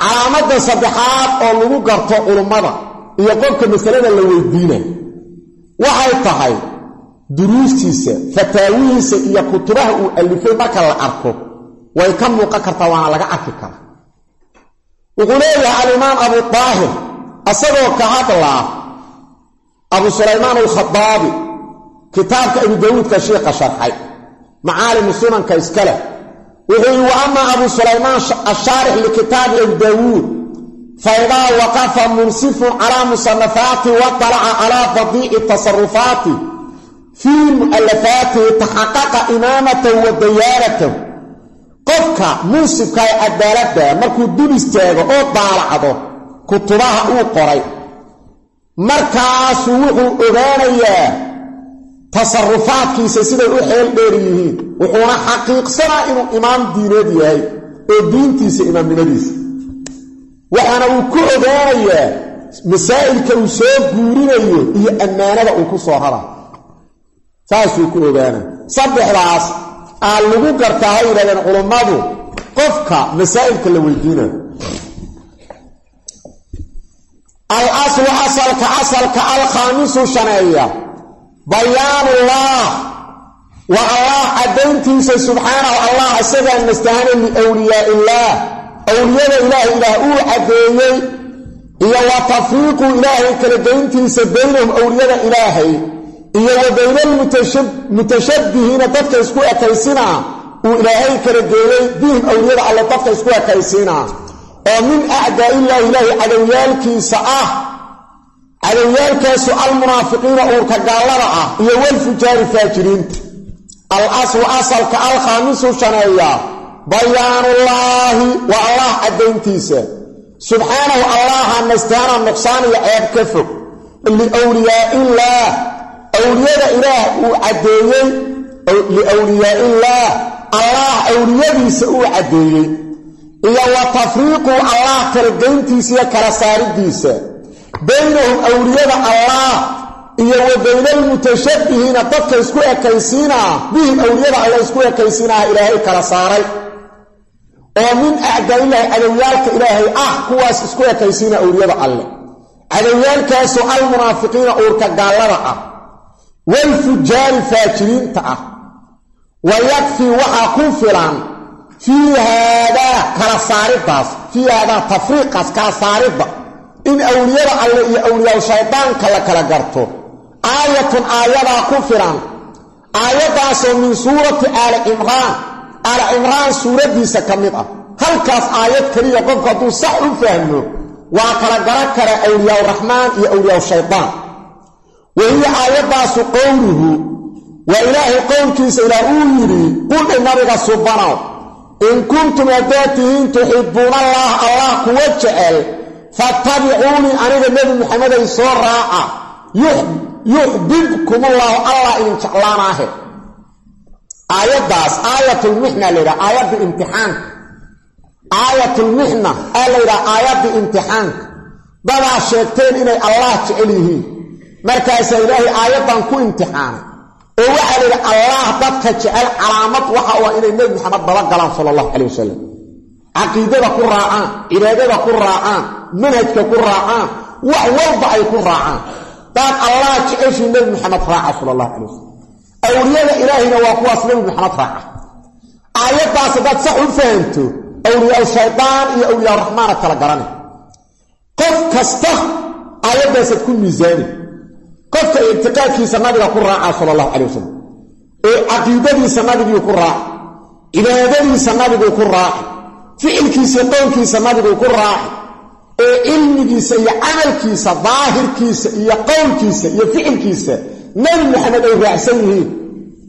Calaamadda saddexaad oo lagu garto culummada iyo qofka masalada la weydiina waxay tahay duruustiisa fataawihiisa iyo kutubaha uu alifay marka la arko way ka muuqan kartaa waana laga arki karaa. Wuxuu leeyahay alimaam abu daahir asagoo ka hadlaa abu sulaymaan alkhadaabi kitaabka abu dawuudka shiikha sharxay macaalimu sunanka iskale. Wuxuu yihi wa amaa abu sulaymaan ashaarix likitaabi abi daawuud faidaa waqafa munsifun calaa musanafaati waطalaca calaa badiici tasarufaati fii mu'alafaatihi taxaqaqa imaamatahu wa dayaaratahu qofka munsifka ee cadaaladda markuu dul istaago oo daalacdo kutubaha uu qoray markaasuu wuxuu ogaanayaa tasarufaadkiisa siday u xeel dheer yihiin wuxuuna xaqiiqsanaa inuu imaam diineed yahay oo diintiisa imaamnimadiisa waxaana uu ku ogaanayaa masaa'ilka uu soo guurinayo iyo ammaanada uu ku soo rara. Saasuu ku ogaana. Saddexdaas aa lagu gartaa hay yidhahdeen culummadu qofka masaa'ilka la weydiinayo al aslu asalka asalka alkhaamisu shaneeya. Bayaanullah. Waa allah caddayntiisa subxaanahu allah isagaa nastahana liwliyaa illaah awliyada ilaahay ilaah uu caddeeyey iyo wa tafriiqu ilaahay kala geyntiisa baynahum awliyada ilaahay iyo wa bayna almutashabbihiina dadka isku ekaysinaa uu ilaahay kala geeyey bihim awliyada alle dadka isku ekaysiinaa oo min acdaa'illaahi ilaahay cadowyaalkiisa ah cadowyaalkaasu almunaafiqiina uurka gaallada ah iyo walfujaari faajiriinta. Al aslu asalka alkhaamisu shaneeya bayaanullaahi waa allah caddayntiisa. Subxaanahu allaha nastaana nuqsaan iyo ceeb ka fog. Liwliyaa'illaah awliyada ilaah uu caddeeyey. Liwliyaa'illaah allah awliyadiisa uu caddeeyey. Iyo wa tafriiqu allah kala geyntiisa iyo kala saaridiisa baynahum awliyada allah iyo wa bayna almutashabbihiina dadka isku ekaysiinaa. Bihim awliyada alla isku ekaysiinaha ilaahay kala saaray oo min acdaa'illaahi cadowyaalka ilaahay ah kuwaas isku ekaysiina awliyada alle. Cadowyaalkaasu almunaafiqiina uurka gaallada ah. Walfujaari faajiriinta ah. Wa yakfii waxaa ku filan fii haadaa kala saariddaas fii haadaa tafriiqaas kala saaridda in awliyada alle iyo awliyaa shaydaanka la kala garto. Aayatun aayadaa ku filan. Aayaddaasoo min suurati aali cimraan aali cimraan suuraddiisa ka mid ah. Halkaas aayad keliya qofku hadduu sax u fahmo waa kala garan kara awliyaa raxmaan iyo awliyaa shaydaan. Wa hiya aayaddaasu qowluhu waa ilaahay qowlkiisa ilaah uu yidhi qudhi nabiga subanow in kuntum haddaad tihiin tuxibbuuna allah kuwa jecel fattabicuunii aniga nebi maxameday soo raaca yuxbibkumullaahu allah idin jeclaanaahe aayaddaas aayatulmixna layidhaha aayaddii imtixaanka. Aayatulmixna aa layidhaha aayaddii imtixaanka. Dadaa sheegteen inay allah jecel yihiin. Markaasaa ilaahay aayaddan ku imtixaanay. Oo waxaa layidhi allah dadka jecel calaamad waxa u ah inay nebi maxamed dabagalaan sala allahu calay wasalam caqiidada ku raacaan cibaadada ku raacaan manhajka ku raacaan wax walba ay ku raacaan. Daad allah jeceshii nebi maxamed raaca sala allahu calay wasalam awliyada ilaahayna waa kuwaas nebi maxamed raaca. Aayaddaas haddaad sax u fahamto awliyaa shaydaan iyo awliyaa raxmaana kala garana qof kasta aayaddaasaad ku miisaani. Qofka ictiqaadkiisa nabiga ku raaca sala allahu calay wasalam ee caqiidadiisa nabigii ku raaca. Cibaadadiisa nabiguu ku raaci ficilkiisa iyo qownkiisa nabiguu ku raaci ee cilmigiisa iyo camalkiisa daahirkiisa iyo qowlkiisa iyo ficilkiisa nebi maxamed ay raacsan yihiin.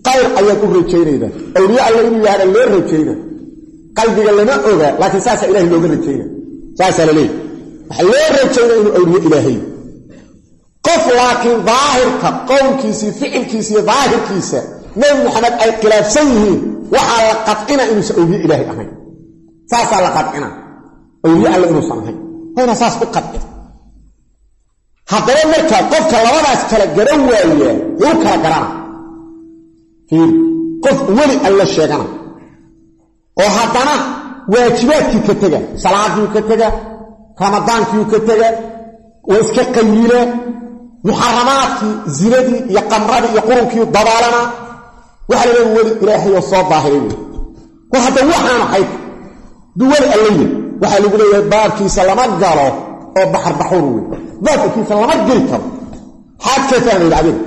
Qayr ayaad u rajaynaydaa awliye alle inuu yahana loo rajayna qalbiga lama oga laakiin saasaa ilahay looga rajayna saasaa la leeyahy waxaa loo rajaynaa inuu awliye ilaahay. Qof laakiin daahirka ficilkiisa iyo daahirkiisa nebi maxamed ay khilaafsan yihiin. Waxaa la qadcina inuusan awliye ilaahay ahayn. Saasaa la qadcina. Awliye alle inuusan ahayn. Wayna saas u qadci haddaba markaa qofka labadaas kala garan waayaa yuu kala garana qof weli alla sheegana. Oo haddana waajibaadkii ka tega salaadiiu ka tega ramadaankiiu ka tega waa iska qayila muxaramaadkii zinadii iyo qamradii iyo qurunkiiu dabaalana waxaa la leeya weli ilaahayoo soo daahiray wey hadda waxaan ahayd duu weli allayi waxaa lagu leeyahay baabkiisa lama galo oo baxarbaxur wey baabkiisa lama geli karo. Xaad ka fahmayda adiga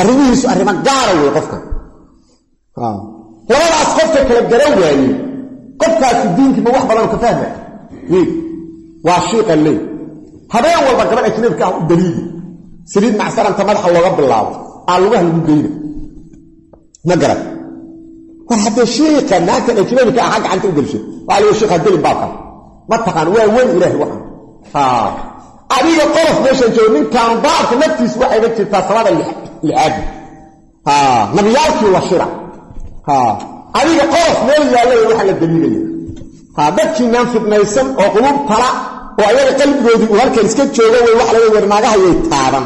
arrimihiisu arrimo gaara wey qofkan labadaas qofka kala garan waaye. Qofkaasi diinkiima wax badan ka fahma. Waa shiiqa leey habeen walba gabadh ajnabika ah u daliidi saliid macsaranta madaxa looga bilaabo. Aa lugaha lagu geyna ma garan war haddee shiika naagtan ajnabika ah ha gacanta u gelshay. Waa la shiikha gelin baabkan ma taqaan waa weyn ilaahay waxan adiga qolof meeshan joogo ninkaan baabka naftiisu waxayga jirtaa samada lixaadi nabiyaalkii la shira. Adiga qorof meel yaallay waxa la daliilaya. Dadkiinaan fidnaysan oo qulub tala oo ayaga qalbigoodii uu halkan iska jooga way wax laga wernaagahayay taaban.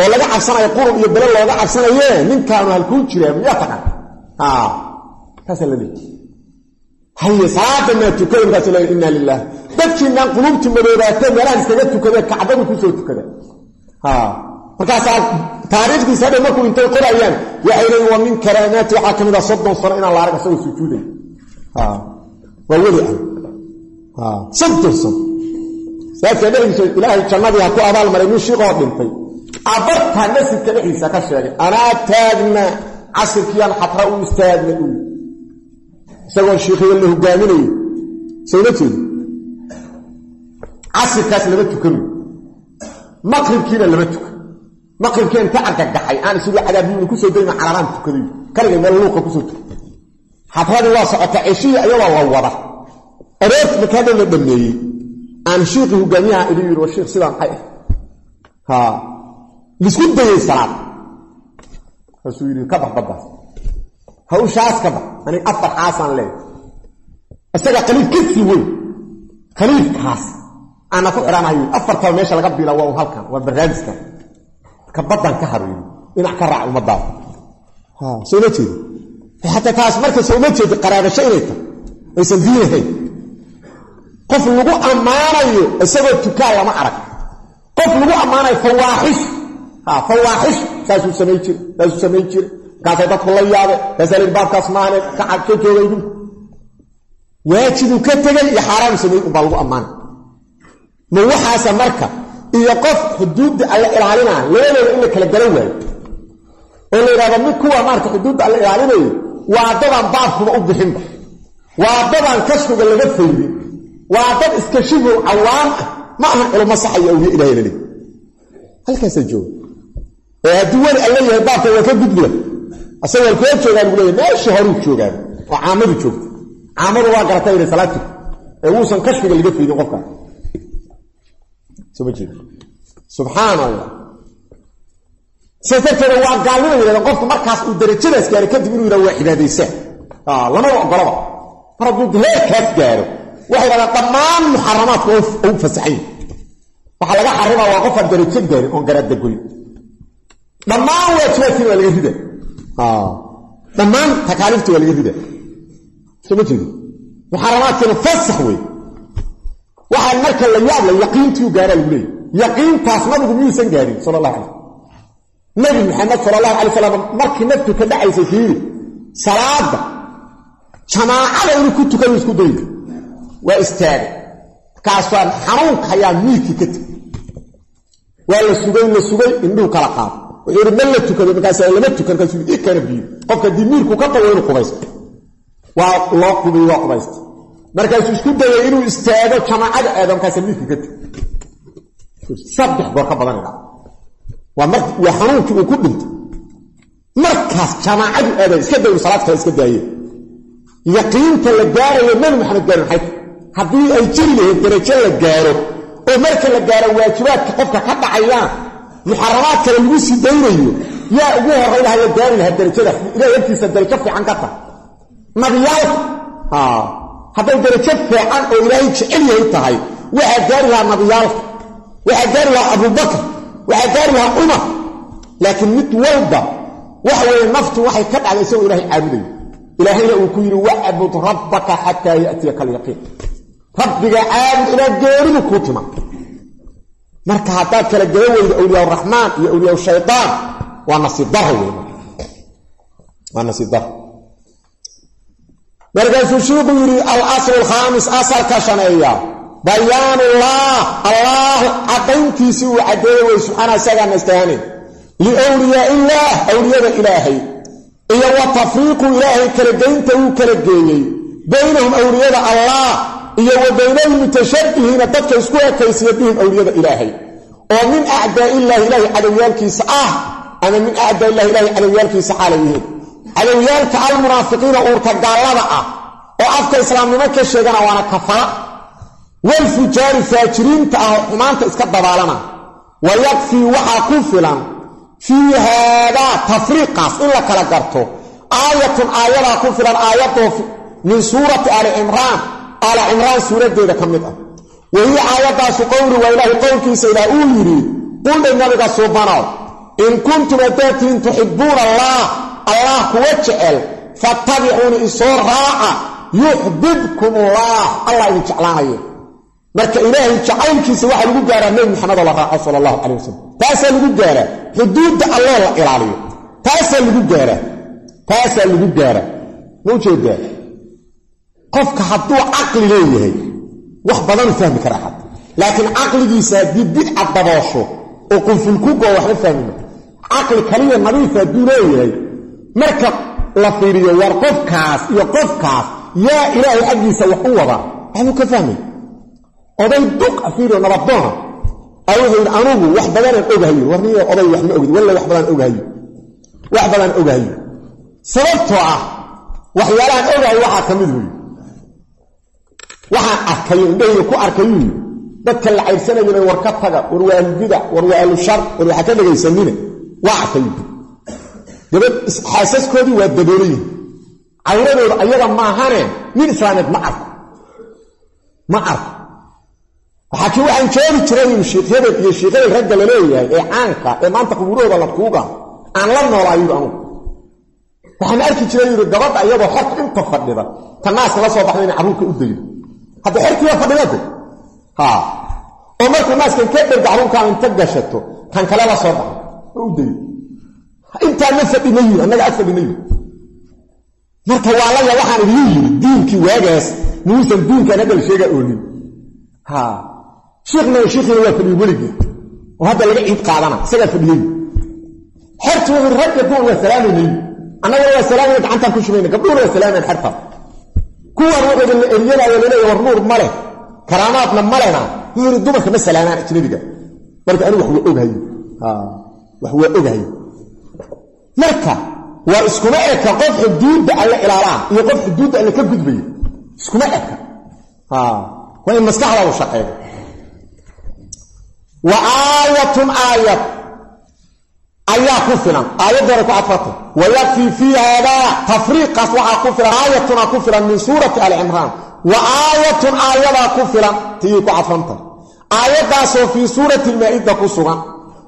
Oo laga cabsanayo qurub iyo bele looga cabsanaye ninkaanu halkuu jiraa miyaa taqan taasaa la leeya haye salaada maa tukada markaas le inna lilah dadkiinaan qulubti madoobaatee meelahan iskaga tukadee kacbadu ku soo tukada. Markaasaa taariikhdiisa hadha markuu intay qorayaan waxay leeyiin waa min karaamaati waxaa ka mid a soddon sano inaan la arag asagoo sujuuday waa weli ah. Soddon sano. Saaskaa dhexdiisa ilaahay jannadii ha ku abaal maray nin shiiqoo dhintay. Abartaa masjidka dhexdiisa ka sheegay anaa taagna casirkiiyaan xatra u istaagna u isagoo shiikhiyo la hogaaminayo sowma jeedi casirkaas lama tukanayo maqribkiina lama tukan. Maqribkii inta argagaxay aan isugu cadaabiyuuna ku soo dayna calaraan tukadayo kaligay meel luuqa ku soo tukay xadradii waa socota ceshihii ayadoo la wada. Aroorti markaadhan la dhameeyey. Aan shiiqii hogaamiyaha idin yidhi wa shiikh sidaan maxay ah lisku dayay salaad kaasuu yidhi ka bax baddaas hawshaas ka bax anig afar xaasaan leeya isaga khaliif ka sii weyn. Khaliifkaas aana ku xidhanayo afartaba meesha laga bila waa un halkan waa barnaamijkan. Ka baddan ka yidhi dhinac ka raac ummadaada soo ma jeedi? Xataa taas marka sooma jeedi qaraabasho inay tahay. Aysan diinahayn qof lagu ammaanayo isagoo tukaan lama arag. Qof lagu ammaanayo fawaaxish fawaaxish saasuu samayn jire saasuu samayn jire markaasay dadku la yaabe kaasaa lii baabkaas maahane ka jooga idinku waajibuu ka tegay iyo xaaraamu sameeyey unbaa lagu ammaanay. Ma waxaasa marka iyo qof xuduudda alla ilaalinaa labadooda in la kala garan waayo. Oo la yidhahdo mid kuwa maarka xuduudda alla ilaalinayo waa dadaan baabkuba u bixinba. Waa dadaan kashfiga laga faydin waa dad iska shibow cawaam ah. Ma ahan culamo saxayo awliya ilahay la leey halkaasaa jooga ee haddii weli alla yahay baabka waa ka gudbila asaga halkoo joogaa lagu leeyahy meesha horuu joogaan oo caamadu joogta caamadu waa garata yidhi salaad tug ee wuusan kashfiga laga faydin qofkaa soo ma jeeda subxaan allah sidaas darteeda waa gaalnima yidhahdeen qofku markaas uu darajadaas gaaro kadib inuu yidhahdo waa cibaadaysaan lamada ogolaba mar hadduu heerkaas gaaro waxay yidhahdaan dhammaan muxaramaadku u fasaxay. Waxaa laga xarimaa waa qofaan darajo gaarin oon garaadagoyn dhammaan waajibaadkiina waa laga rida dhammaan takaaliifta waa laga rida soo ma jeedi muxaramaadkiina fasax wey waxaa marka la yaab la yaqiintiu gaaraa lagu leeyay yaqiintaas nabigu miyuusan gaarin sala allahu calay nabi maxamed sala allahu alay salam markii naftu ka dhacaysay fiiri salaada jamaacada inuu ku tukadu isku dayda waa istaagay markaasaan xanuunka hayaa miidkii ka teg waa la sugay la sugay indhuhu kala qaado wuxuu yidhi ma la tukaday markaasa lama tukan markaasuu ii kana biyo. Qofka haddii miirku ka qabo inuu qubaysto. Waa loo qubay waa qubaysta markaasuu isku dayay inuu istaago jamaacada aado markaasa miidkii ka teg saddex goor ka badan idhaa waa mar waa xanuunkii uu ku dhintay. Markaas jamaacadu aada iska day salaad kale iska daaye yaqiinta la gaarayo nabi maxamed gaarin maxay? Haddii ay jiri lahayd darajo la gaaro. Oo marka la gaaro waajibaadka qofka ka dhacayaan muxaramaad kale lagu sii daynayo yaa ugu horraynahaya gaari lahaa darajadaas ilahay agtiisa darajo fiican ka tahay nabiyaalka hadday darajo fiican oo ilaahay jecel yahay tahay waxaa gaari lahaa nabiyaalka waxaa gaari lahaa abubakar waxaa gaari lahaa cumar laakiin mid walba waxa weeye naftu waxay ka dhacday isagoo ilahay caabudayo ilaahayna uu ku yidhi wacbud rabbaka xataa ya'tiyaka alyaqiin rabbiga caabud ilaa geeridu kuu tima marka haddaad kala gala weydo awliyaa raxmaan iyo awliyaa shaydaan waa nasiib daro wey waa nasiib daro markaasuu shiiku yidhi alaslu alkhaamis asalka shaneeya. Bayaanullah allaah caddayntiisii uu caddeeyey wey subxaana isagaa nastaane liwliyaa illaah awliyada ilaahay. Iyo wa tafriiqu ilaahay kala geynta uu kala geeyey. Baynahum awliyada allah iyo wa baynalmutashabbihiina dadka isku ekaysiya bihim awliyada ilaahay. Oo min acdaaillahi ilaahay cadowyaalkiisa ah ama min acdaaillahi ilahay cadowyaalkiisa xaalay yihiin cadowyaalka almunaafiqiina uurka gaallada ah oo afka islaamnimo ka sheegana waana kafara. Walfujaari faajiriinta ah oo xumaanta iska dabaalana. Wa yakfii waxaa ku filan fii haadaa tafriiqaas in la kala garto. Aayatun aayadaa ku filan aayadoo min suurati aali cimraan aali cimraan suuraddeeda ka mid ah. Wahiya aayaddaasu qowli waa ilaahay qowlkiisa ilaah uu yidhi quldhay nabiga suubanow in kuntum hadaatiin tuxibbuuna allaah allah kuwa jecel fattabicuuni isoo raaca yuxbibkum ullaah allah idin jeclaanayo marka ilaahay jacaylkiisa waxaa lagu gaaraa nebi maxamedoo la raaco sala allahu calay wasalam taasaa lagu gaaraa. Xuduudda alloo la ilaaliyo. Taasaa lagu gaaraa. Taasaa lagu gaaraa. Ma u jeedaa qofka hadduu caqli leeyahay wax badanu fahmi karaa xad laakiin caqligiisa haddii bidca daboosho oo qunful ku goo waxba fahmima caqli kaliya nadiifa hadduu leeyahay marka la fiiriyo war qofkaas iyo qofkaas yaa ilaahay xaggiisa wax u wadaa waxbuu ka fahmay oday duq fiiriyo nabadoona a wuxuu anugu wax badanaan ogahayo warniyo oday wax ma ogid. Walla wax badaan ogahayo wax badaan ogahayo sababtoo ah waxyaalahaan ogahay waxaa ka mid wey waxaan arkayo indhahayga ku arkayuu dadka la cayrsanayana war ka taga war waa war waa ahlushar war waxa ka dhegaysanina waa arkayu gabadh xaasaskoodii waa daboolayihin cawradooda ayaga maahane nin islaameed ma arko. Ma arko. Waxaa kii waxaan joogi jiray shiikhyadan iyo shiikhadan ragga la leeyahay ee caanka ee maanta qubuurahooda ladkuuga aan la noolaa yidhi anugu waxaan arki jiray yidhi gabadha iyadoo xorka inta fadhida ta naaska la soo baxda inay carruurka u daydo hadda xorkiiba fadhidade ha. Oo markuu naaskan ka dherga carruurkaan inta gashato kan kale la soo baxo. U daydo intaa ma fadhinayi annaga ag fadhinayi marka waa laya waxaan idiin yidhi diinkii waagaas muusan diinkan hadda la sheegaa oonin. Shiikhna shiikhina waa fadhiyey weligii. Oo hadda laga ciid qaadana isagaa fadhiyey. Xertu wuxuu ragga duwan waa salaamaynayi annagana waa salaamayna gacantaan ku shubayna gabdhuhuna waa salaamaan xerta kuwan wuxuuda la eryadaayo laleeya war nuur ma leh. Karaamaadna ma lehna. Yidhi dumarka ma salaamaan ajnabiga marka anigu wax waa ogahayo. Wax marka waa iskuma eka qof xuduudda alle ilaalaa iyo qof xuduudda alle ka gudbaya iskuma eka. Waa in maskaxdaadu shaqeeyo. Wa aayatun aayad ayaa ku filan. Aayadda hore ku cadfatay wayakfii fii haadaa tafriiqaas waxaa ku filan. Aayatuna ku filan min suurati ali cimraan wa aayatun aayadaa ku filan. Tiyay ku cadfantah aayaddaasoo fii suurati lmaa-ida ku sugan.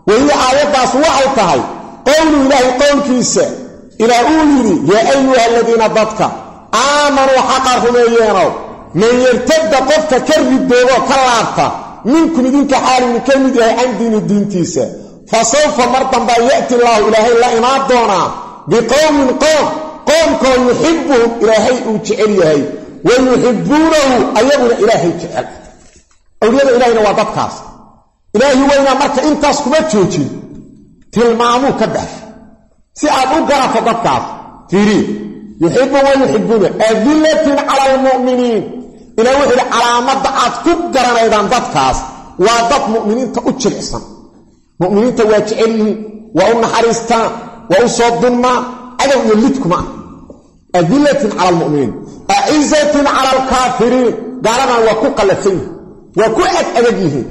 Wahiya aayaddaas waxay tahay qowlu ilaahi qowlkiisa ilaa uu yidhi yaa ayuha aladiina dadka aamanuu xaqa rumeeyeenow man yartadda qofka ka ridoogoo ka laabta minkum idinka xaalinu ka mid yahay can diini diintiisa fa sawfa mar dambaa ya'ti allaahu ilaahay la imaan doonaa biqowmin qoom qoomkoo yuxibuhum ilaahay uu jecel yahay. Wa yuxibbuunahu ayaguna ilaahay jecel. Awliyada ilahayna waa dadkaas ilaahi weynaa marka intaas kuma joojin. Tilmaamuu ka baxsha si aad u garato dadkaas fiiriin yuxibu wa yuxibuuna adillatin cala almu'miniin. Ilaa wuxuu yidhi aad ku garanaydaan dadkaas waa dad mu'miniinta u jilicsan mu'miniinta waa jecel yihiin waa u naxariistaan waa u soo dunmaan cadow iyo lidkuma ah. Adillatin cala almu'miniin. Acizatin cala alkaafiriin gaaladan waa ku qallafsan yihiin waa ku ag adag yihiin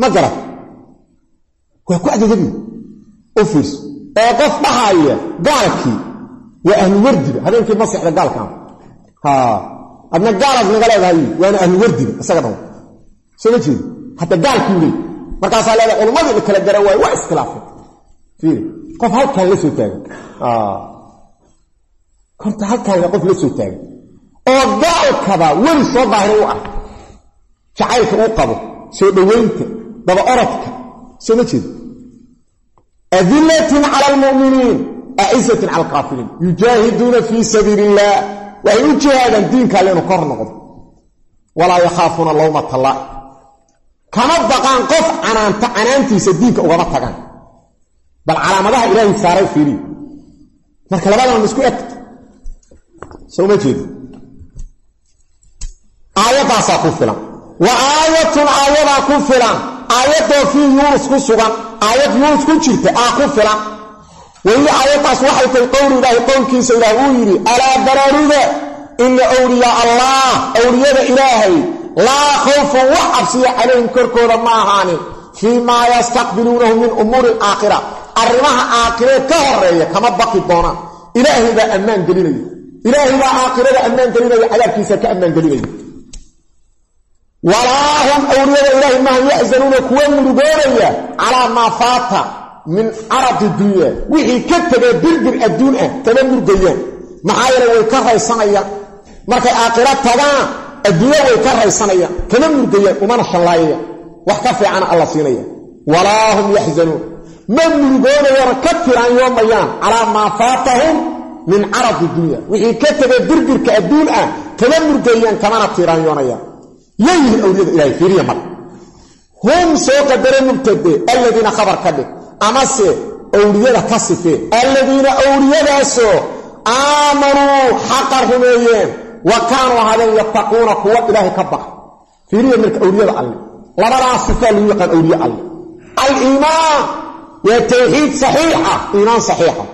ma garat waa ku ag adag yihiin u ee qof dhahaaya gaalkii waa ahlu wardiga habeenkii masixda gaalkan adna gaalaad naga leedahay waana ahlu wardiga isaga dhan. Soo ma jeedi. Hadda gaalkii leey markaasaa leedahay culummadii la kala gara waayo waa iskhilaafay. Qof halkan la soo taagan. Horta halkaan qof la soo taagan. Oo gaalkaba weli soo daahira u ah. Jacaylka uu qabo soo dhoweynta daba orodka soo ma jeedi adillatin cala almu'miniin acizatin cala alkaafiriin. Yujaahiduuna fii sabiili illaah waxay u jihaadaan diinkaa leenu kor noqdo. Walaa yakhaafuuna lowmata laa'i kama baqaan qof canaanta canaantiisa diinka ugama tagaan. Bal calaamadaha ilaahay saaray fiiriy marka labadana isku egta soo ma jeedi. Aayaddaasaa ku filan. Wa aayatun aayadaa ku filan. Aayadoo fii yuunus ku sugan. Aayad yuunus ku jirta aa ku filan. Wahiya aayaddaas waxay tahay qowlu ilaahi qowlkiisa ilaah uu yidhi alaa baraaruga ina wliyaa allah awliyada ilaahay laa khawfun wax cabsiya calayhim korkooda ma ahaanin fii maa yastaqbiluunahu min umuuri alaakhira arrimaha aakireed ka horreeya kama baqi doonaan ilaahay baa ammaan gelinaya ilaahay baa aakhirada ammaan gelinaya cadaabkiisa ka ammaan gelinaya walaa hum awliyada ilaahay maha yaxzanuuna kuwa murugoonaya calaa maa faata min caradi dunya. Wixii ka tegee birbir adduun ah kama murgayaan. Maxaa yeele way ka raysanayaan. Markay aakhiro tagaan adduunya way ka raysanayaan kama murgayaan umana shallaayayaan. Wax ka fiicana alla siinaya walaa hum yaxzanuun ma murugoonayana ka tiraanyoomayaan calaa maa faatahum min caradi dunya. Wixii ka tegee birbirka adduun ah kama murgayaan kamana tiraanyoonayaan yayihin awliyada ilahay fiiriya mar. Hum soo qadare mubtade alladiina khabar ka dhig. Amase awliyada ka sifee. Alladiina awliyadaasoo aamanuu xaqa rumeeyeen wa kaanuu ahaadeen yattaquuna kuwa ilaahay ka baqa. Fiiriya marka awliyada alle. Labadaas sifaa lagu yaqaan awliye alle. Aliimaan waa tawxiid saxiixa iimaan saxiixa.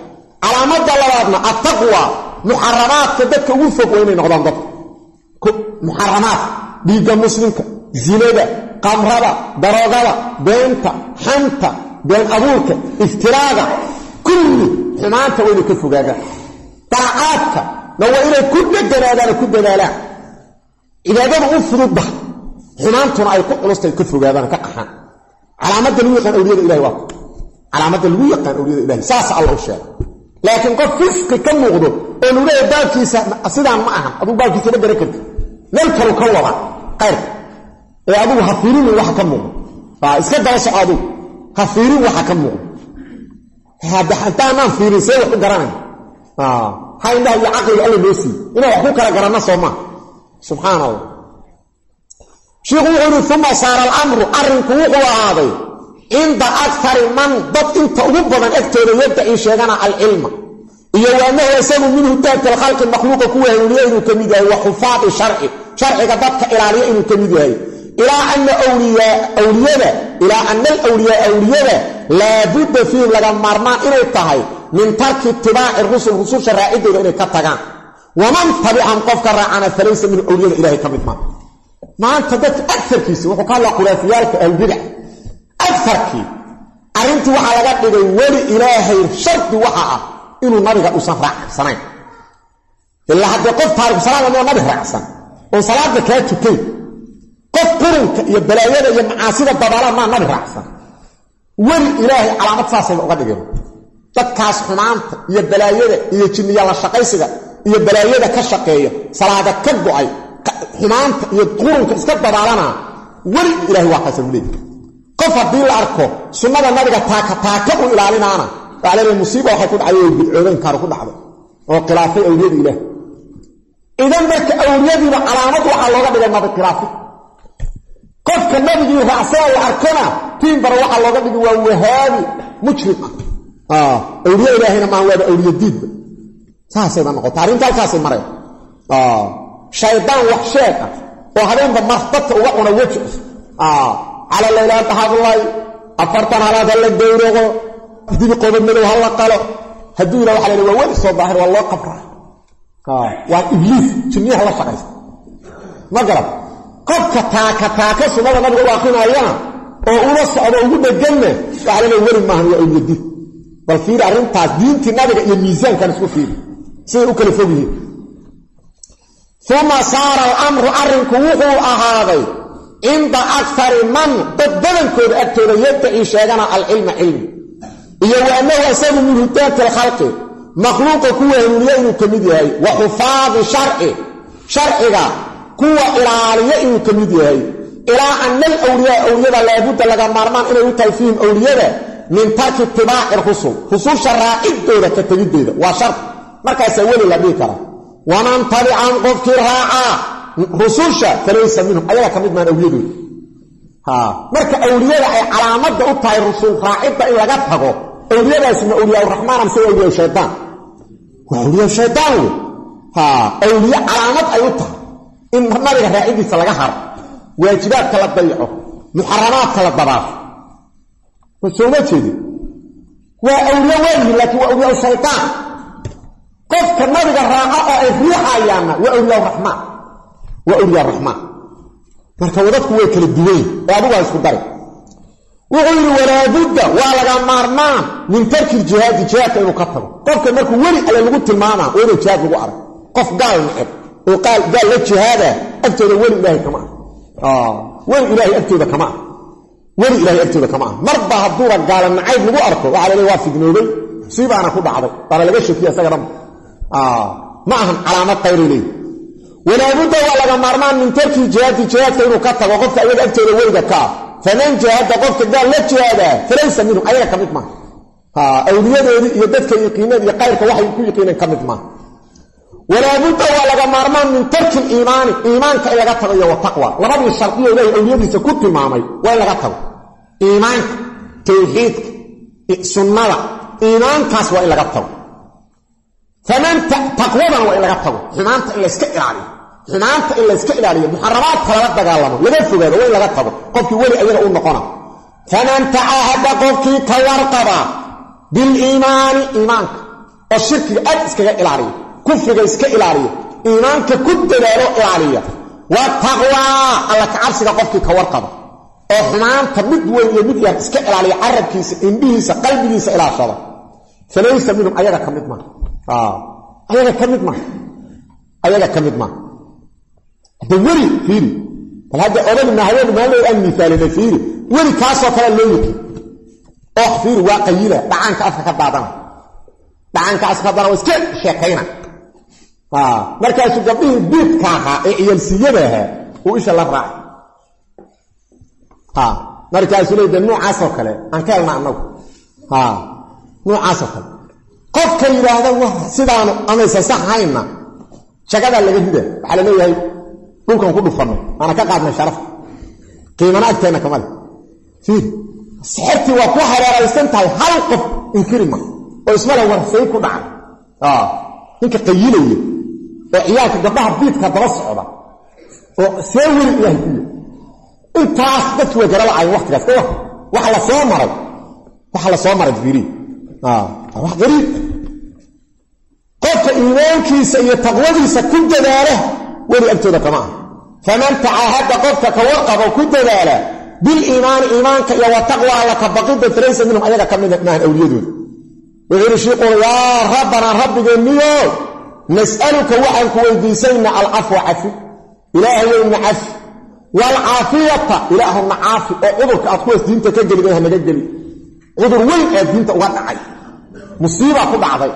Calaamadda labaadna attaqwa muxaramaadka dadka ugu fog waa inay noqdaan dadka muxaramaad dhiigga muslimka zinada qamrada daroogada beenta xanta been abuurka iftiraaga. Kulli xumaanta waa ka fogaadaan daacaadka na waa inay ku dheganaadaan oo ku dadaalaan cibaadada u fududba xumaantuna ay ku culustahay ka fogaadaan ka qaxaan. Calaamadda lagu yaqaan awliyada ilahi waa calaamadda lagu yaqaan awliyada ilahi saasa alla u sheega laakiin qof fisqi ka muuqdo oo lagu leeyahay baabkiisa sidaan ma ahan aduu baabkiisa ma garan karti meel kalu ka wada qayrka ee adugu ha fiirinin waxa ka muuqdo. Iska daba soco adugu. Ha fiirin waxa ka muuqdo. Intaanaan fiirin see wax u garanay ha indhaha iyo caqliga alla noo siiy inaan wax ku kala garanna soo maa subxaan allah shiikhu wuxuu yihi uma saara alamru. Arrinku wuxuu ahaaday cinda akari man dad inta ugu badan agtooda yaddaci sheegana alcilma. Iyo waanahu isagu minhu daata alkhalqi makhluuqa kuwa hanuuniya inuu ka mid yahay wa xufaadi sharci. Sharciga dadka ilaaliya inuu ka mid yahay. Ilaa ana wliyada ilaa ana alwliyaa awliyada laabudda fiihim laga maarmaan inay tahay min tarki itibaaci rusul rususha raacidooda inay ka tagaan. Waman tabicahum qofka raacana falaysa min awliyada ilahay ka mid maa maanta dadka aarkiisi wuxuu ka hadlaa khulaafiyaalka ahlbidac aarkii arrintii waxaa laga dhigay weli ilaahay shardi waxa ah inuu nabiga uusan raacsanayn. Ilaa haddee qof taarikusalaada moo nabi raacsan oon salaada kaa tukayn qof qurunka iyo balaayada iyo macaasida dabaala maa nabi raacsan. Weli ilaahay calaamad saasayba uga dhigeen dadkaas xumaanta iyo balaayada iyo jinniyaala shaqaysiga iyo balaayada ka shaqeeya salaada ka go'ay xumaanta iyo qurunka iska dabaalanaa weli ilaahay waa uleey qof haddii la arko sunnada nabiga taaka taaka u ilaalinaana leedahay musiiba waxay ku dhacday oo bidcoodankaaru ku dhacday oo khilaafay awliyada ilaah. Idan marka awliyadiiba calaamad waxaa looga dhigay nabi khilaafi qofka nabigii raacsanaa la arkona tiimbara waxaa looga dhigay waa wahaabi mujrim ah awliya ilaahayna maaha waaba awliya diidba saasayba noqota arrinta halkaasay mareen shaydaan wax sheeg oo habeenba mar dadka uga cuna weji cala laylaanta hadlay afartan halaad ha la gowrago dibi qodob madow ha qalo hadduu ila waxa la waa soo daahir waa loo qabraa waa ibliis jinniyaha la shaqaysta ma garad qofka taaka taaka sunnada nabiga u akrinayana oo ula socdo ugu dheganna waxa la weli maahan waa awliyadiin bal fiiri arrintaas diintii nabiga iyo miisaankan isku fiiri. Siday u kala fog yihiin. Uma saara alamru arrinku wuxuu ahaaday cinda akari man dad badankooda agtooda yaddaci sheegana alcilma cilmi. Iyo waanahu isagu min hudaati alkhalqi makhluuqa kuwa hanuuniya inuu ka mid yahay wa xufaadi sharci sharciga kuwa ilaaliya inuu ka mid yahay. Ilaa ana alwliyaa awliyada laabudda laga maarmaan inay u tahay fiihim awliyada min tarki itibaaci rusul rususha raacidooda ka tegiddeeda. Waa shar markaasaa weli la dhihi kara waman tabicahum qofkii raacaa rususha falaysa minhum ayaga ka mid maan awliyadooda marka awliyada ay calaamadda u tahay rusul raacidda in laga tago awliyadaasi ma awliyaa raxmaan amse waa awliyaa shaydaan waa awliyaa shaydaan wey awliye calaamad ay u tahay in nabiga raaciddiisa laga haro. Waajibaadka la dayaco. Muxaramaadka la dabaafo sooma jeedin waa awliya waayihin laakiin waa awliyaa shaydaan qofka nabiga raaco oo ay riixayaanna waa awliyaa raxmaan waa awliyaa raxmaan marka wadadku way kala duwayn ee adigu ha isku dari wuxuu yidhi walaabudda waa laga maarmaan min tarki ljihaadi jihaadka inuu ka tago. Qofka markuu weli ayaa lagu tilmaamaa oo inuu jihaad lagu arag qof gaal neceb oo gaal la jihaada agtooda weli ilaahay kama ah weli ilaahay agtooda kama ah weli ilaahay agtooda kama ah marba hadduuba gaala nacayb lagu arko waxaa laleey waa fidnoobay siibaana ku dhacday. Baana laga shakiya isaga dhanba ma ahan calaamad qayray leey walaabudda waa laga maarmaan min tarki jihaadi jihaadka inuu ka tago qofka ayaga agtooda weliga ka ah. Faman jahada qofka gaal la jihaadaa falaysa minhum ayaga ka mid maaha. Awliyadoodii iyo dadka yiqiineen iyo qayrka waxay ku yiqiineen ka mid maaha walaabudda waa laga maarmaan min tarki liimaani iimaanka in laga tago iyo wataqwa labadii shardiyo ilahay awliyadiisa ku tilmaamay waa in laga tago. Iimaanka tawxiidka sunnada iimaankaas waa in laga tago. Faman taqwadana waa in laga tago. Xumaanta in layska ilaaliyo. Xumaanta in layska ilaaliyo. Muxaramaadka lala dagaalamo laga fogaado waa in laga tago. Qofkii weli ayaga u noqona. Faman tacaahada qofkii ka warqaba. Biliimaani iimaanka. Oo shirkiga aad iskaga ilaaliyo kufriga iska ilaaliyo iimaanka ku dadaalo ilaaliya wa taqwaa alla kacabsiga qofkii ka warqaba oo xumaanta mid weyn iyo mid yar iska ilaaliya carabkiisa indhihiisa qalbigiisa ilaashada. Falaysa minhum ayaga ka mid maaha ayaga ka mid maaha ayaga ka mid maaha hadda weli fiiri bal hadda odagi mahaween maaloo aan miaalina fiiri weli kaasoo kale loo yiki oo fiiri waa qayila ka ka waa iska sheekayna markaasuu gabdhihii biidka ahaa ee ciyaalsiyada ahaa uu isha la raacay markaasuu leey de noocaasoo kale aan ka helna annagu. Noocaasoo kale. Qofka yidhaahda sidaanu amaysan sax hayna. Jagadaa laga rida waxaa la leeyahay dhulkan ku dhufannay aana ka qaadnay sharaf. Qiimana agteenna fiir. Sixirtii waa ku hareeraysan tahay hal qof inkiri ma oo ismale warsay ku dhacay. Ninka qayilaya oo ciyaalka gabdhaha biidka daba socda oo see weli ilaahay ku yiri intaas dadki way garalacayeen waktigaas ka war la soo maray waxa la soo maray fiiri wax qariib qofka iimaankiisa iyo taqwadiisa ku dadaala weli agtooda kama ah faman tacaahada qofka ka warqabo ku dadaala biliimaani iimaanka iyo wa taqwa alla ka baqida falaysa minhum ayaga ka mid maahan awliyadooda. Wuxuu yidhi shiiqul yaa rabbanaa rabbigeenniyo nas'aluka waxaan ku weydiisaynaa alcafwa cafi. Ilaahayowna cafi. Waalcaafiyata ilaahuna caafi oo cudurka aad kuwaas diinta ka gelida hanaga geli cudur weyn ee diinta uga dhacay. Musiibaa ku dhacday.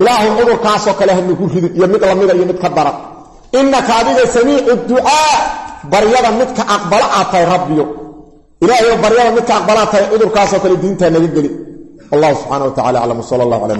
Ilaahay cudurkaasoo kale hanagu ridin iyo mid lamida iyo mid ka daran innaka adiga samiicu ducaa baryada midka aqbalo aad tahay rabbiyo. Ilaahayo baryada midka aqbalaad tahay cudurkaasoo kale diintaa naga geli wallahu subxana wa tacala aclam wsala allah calaa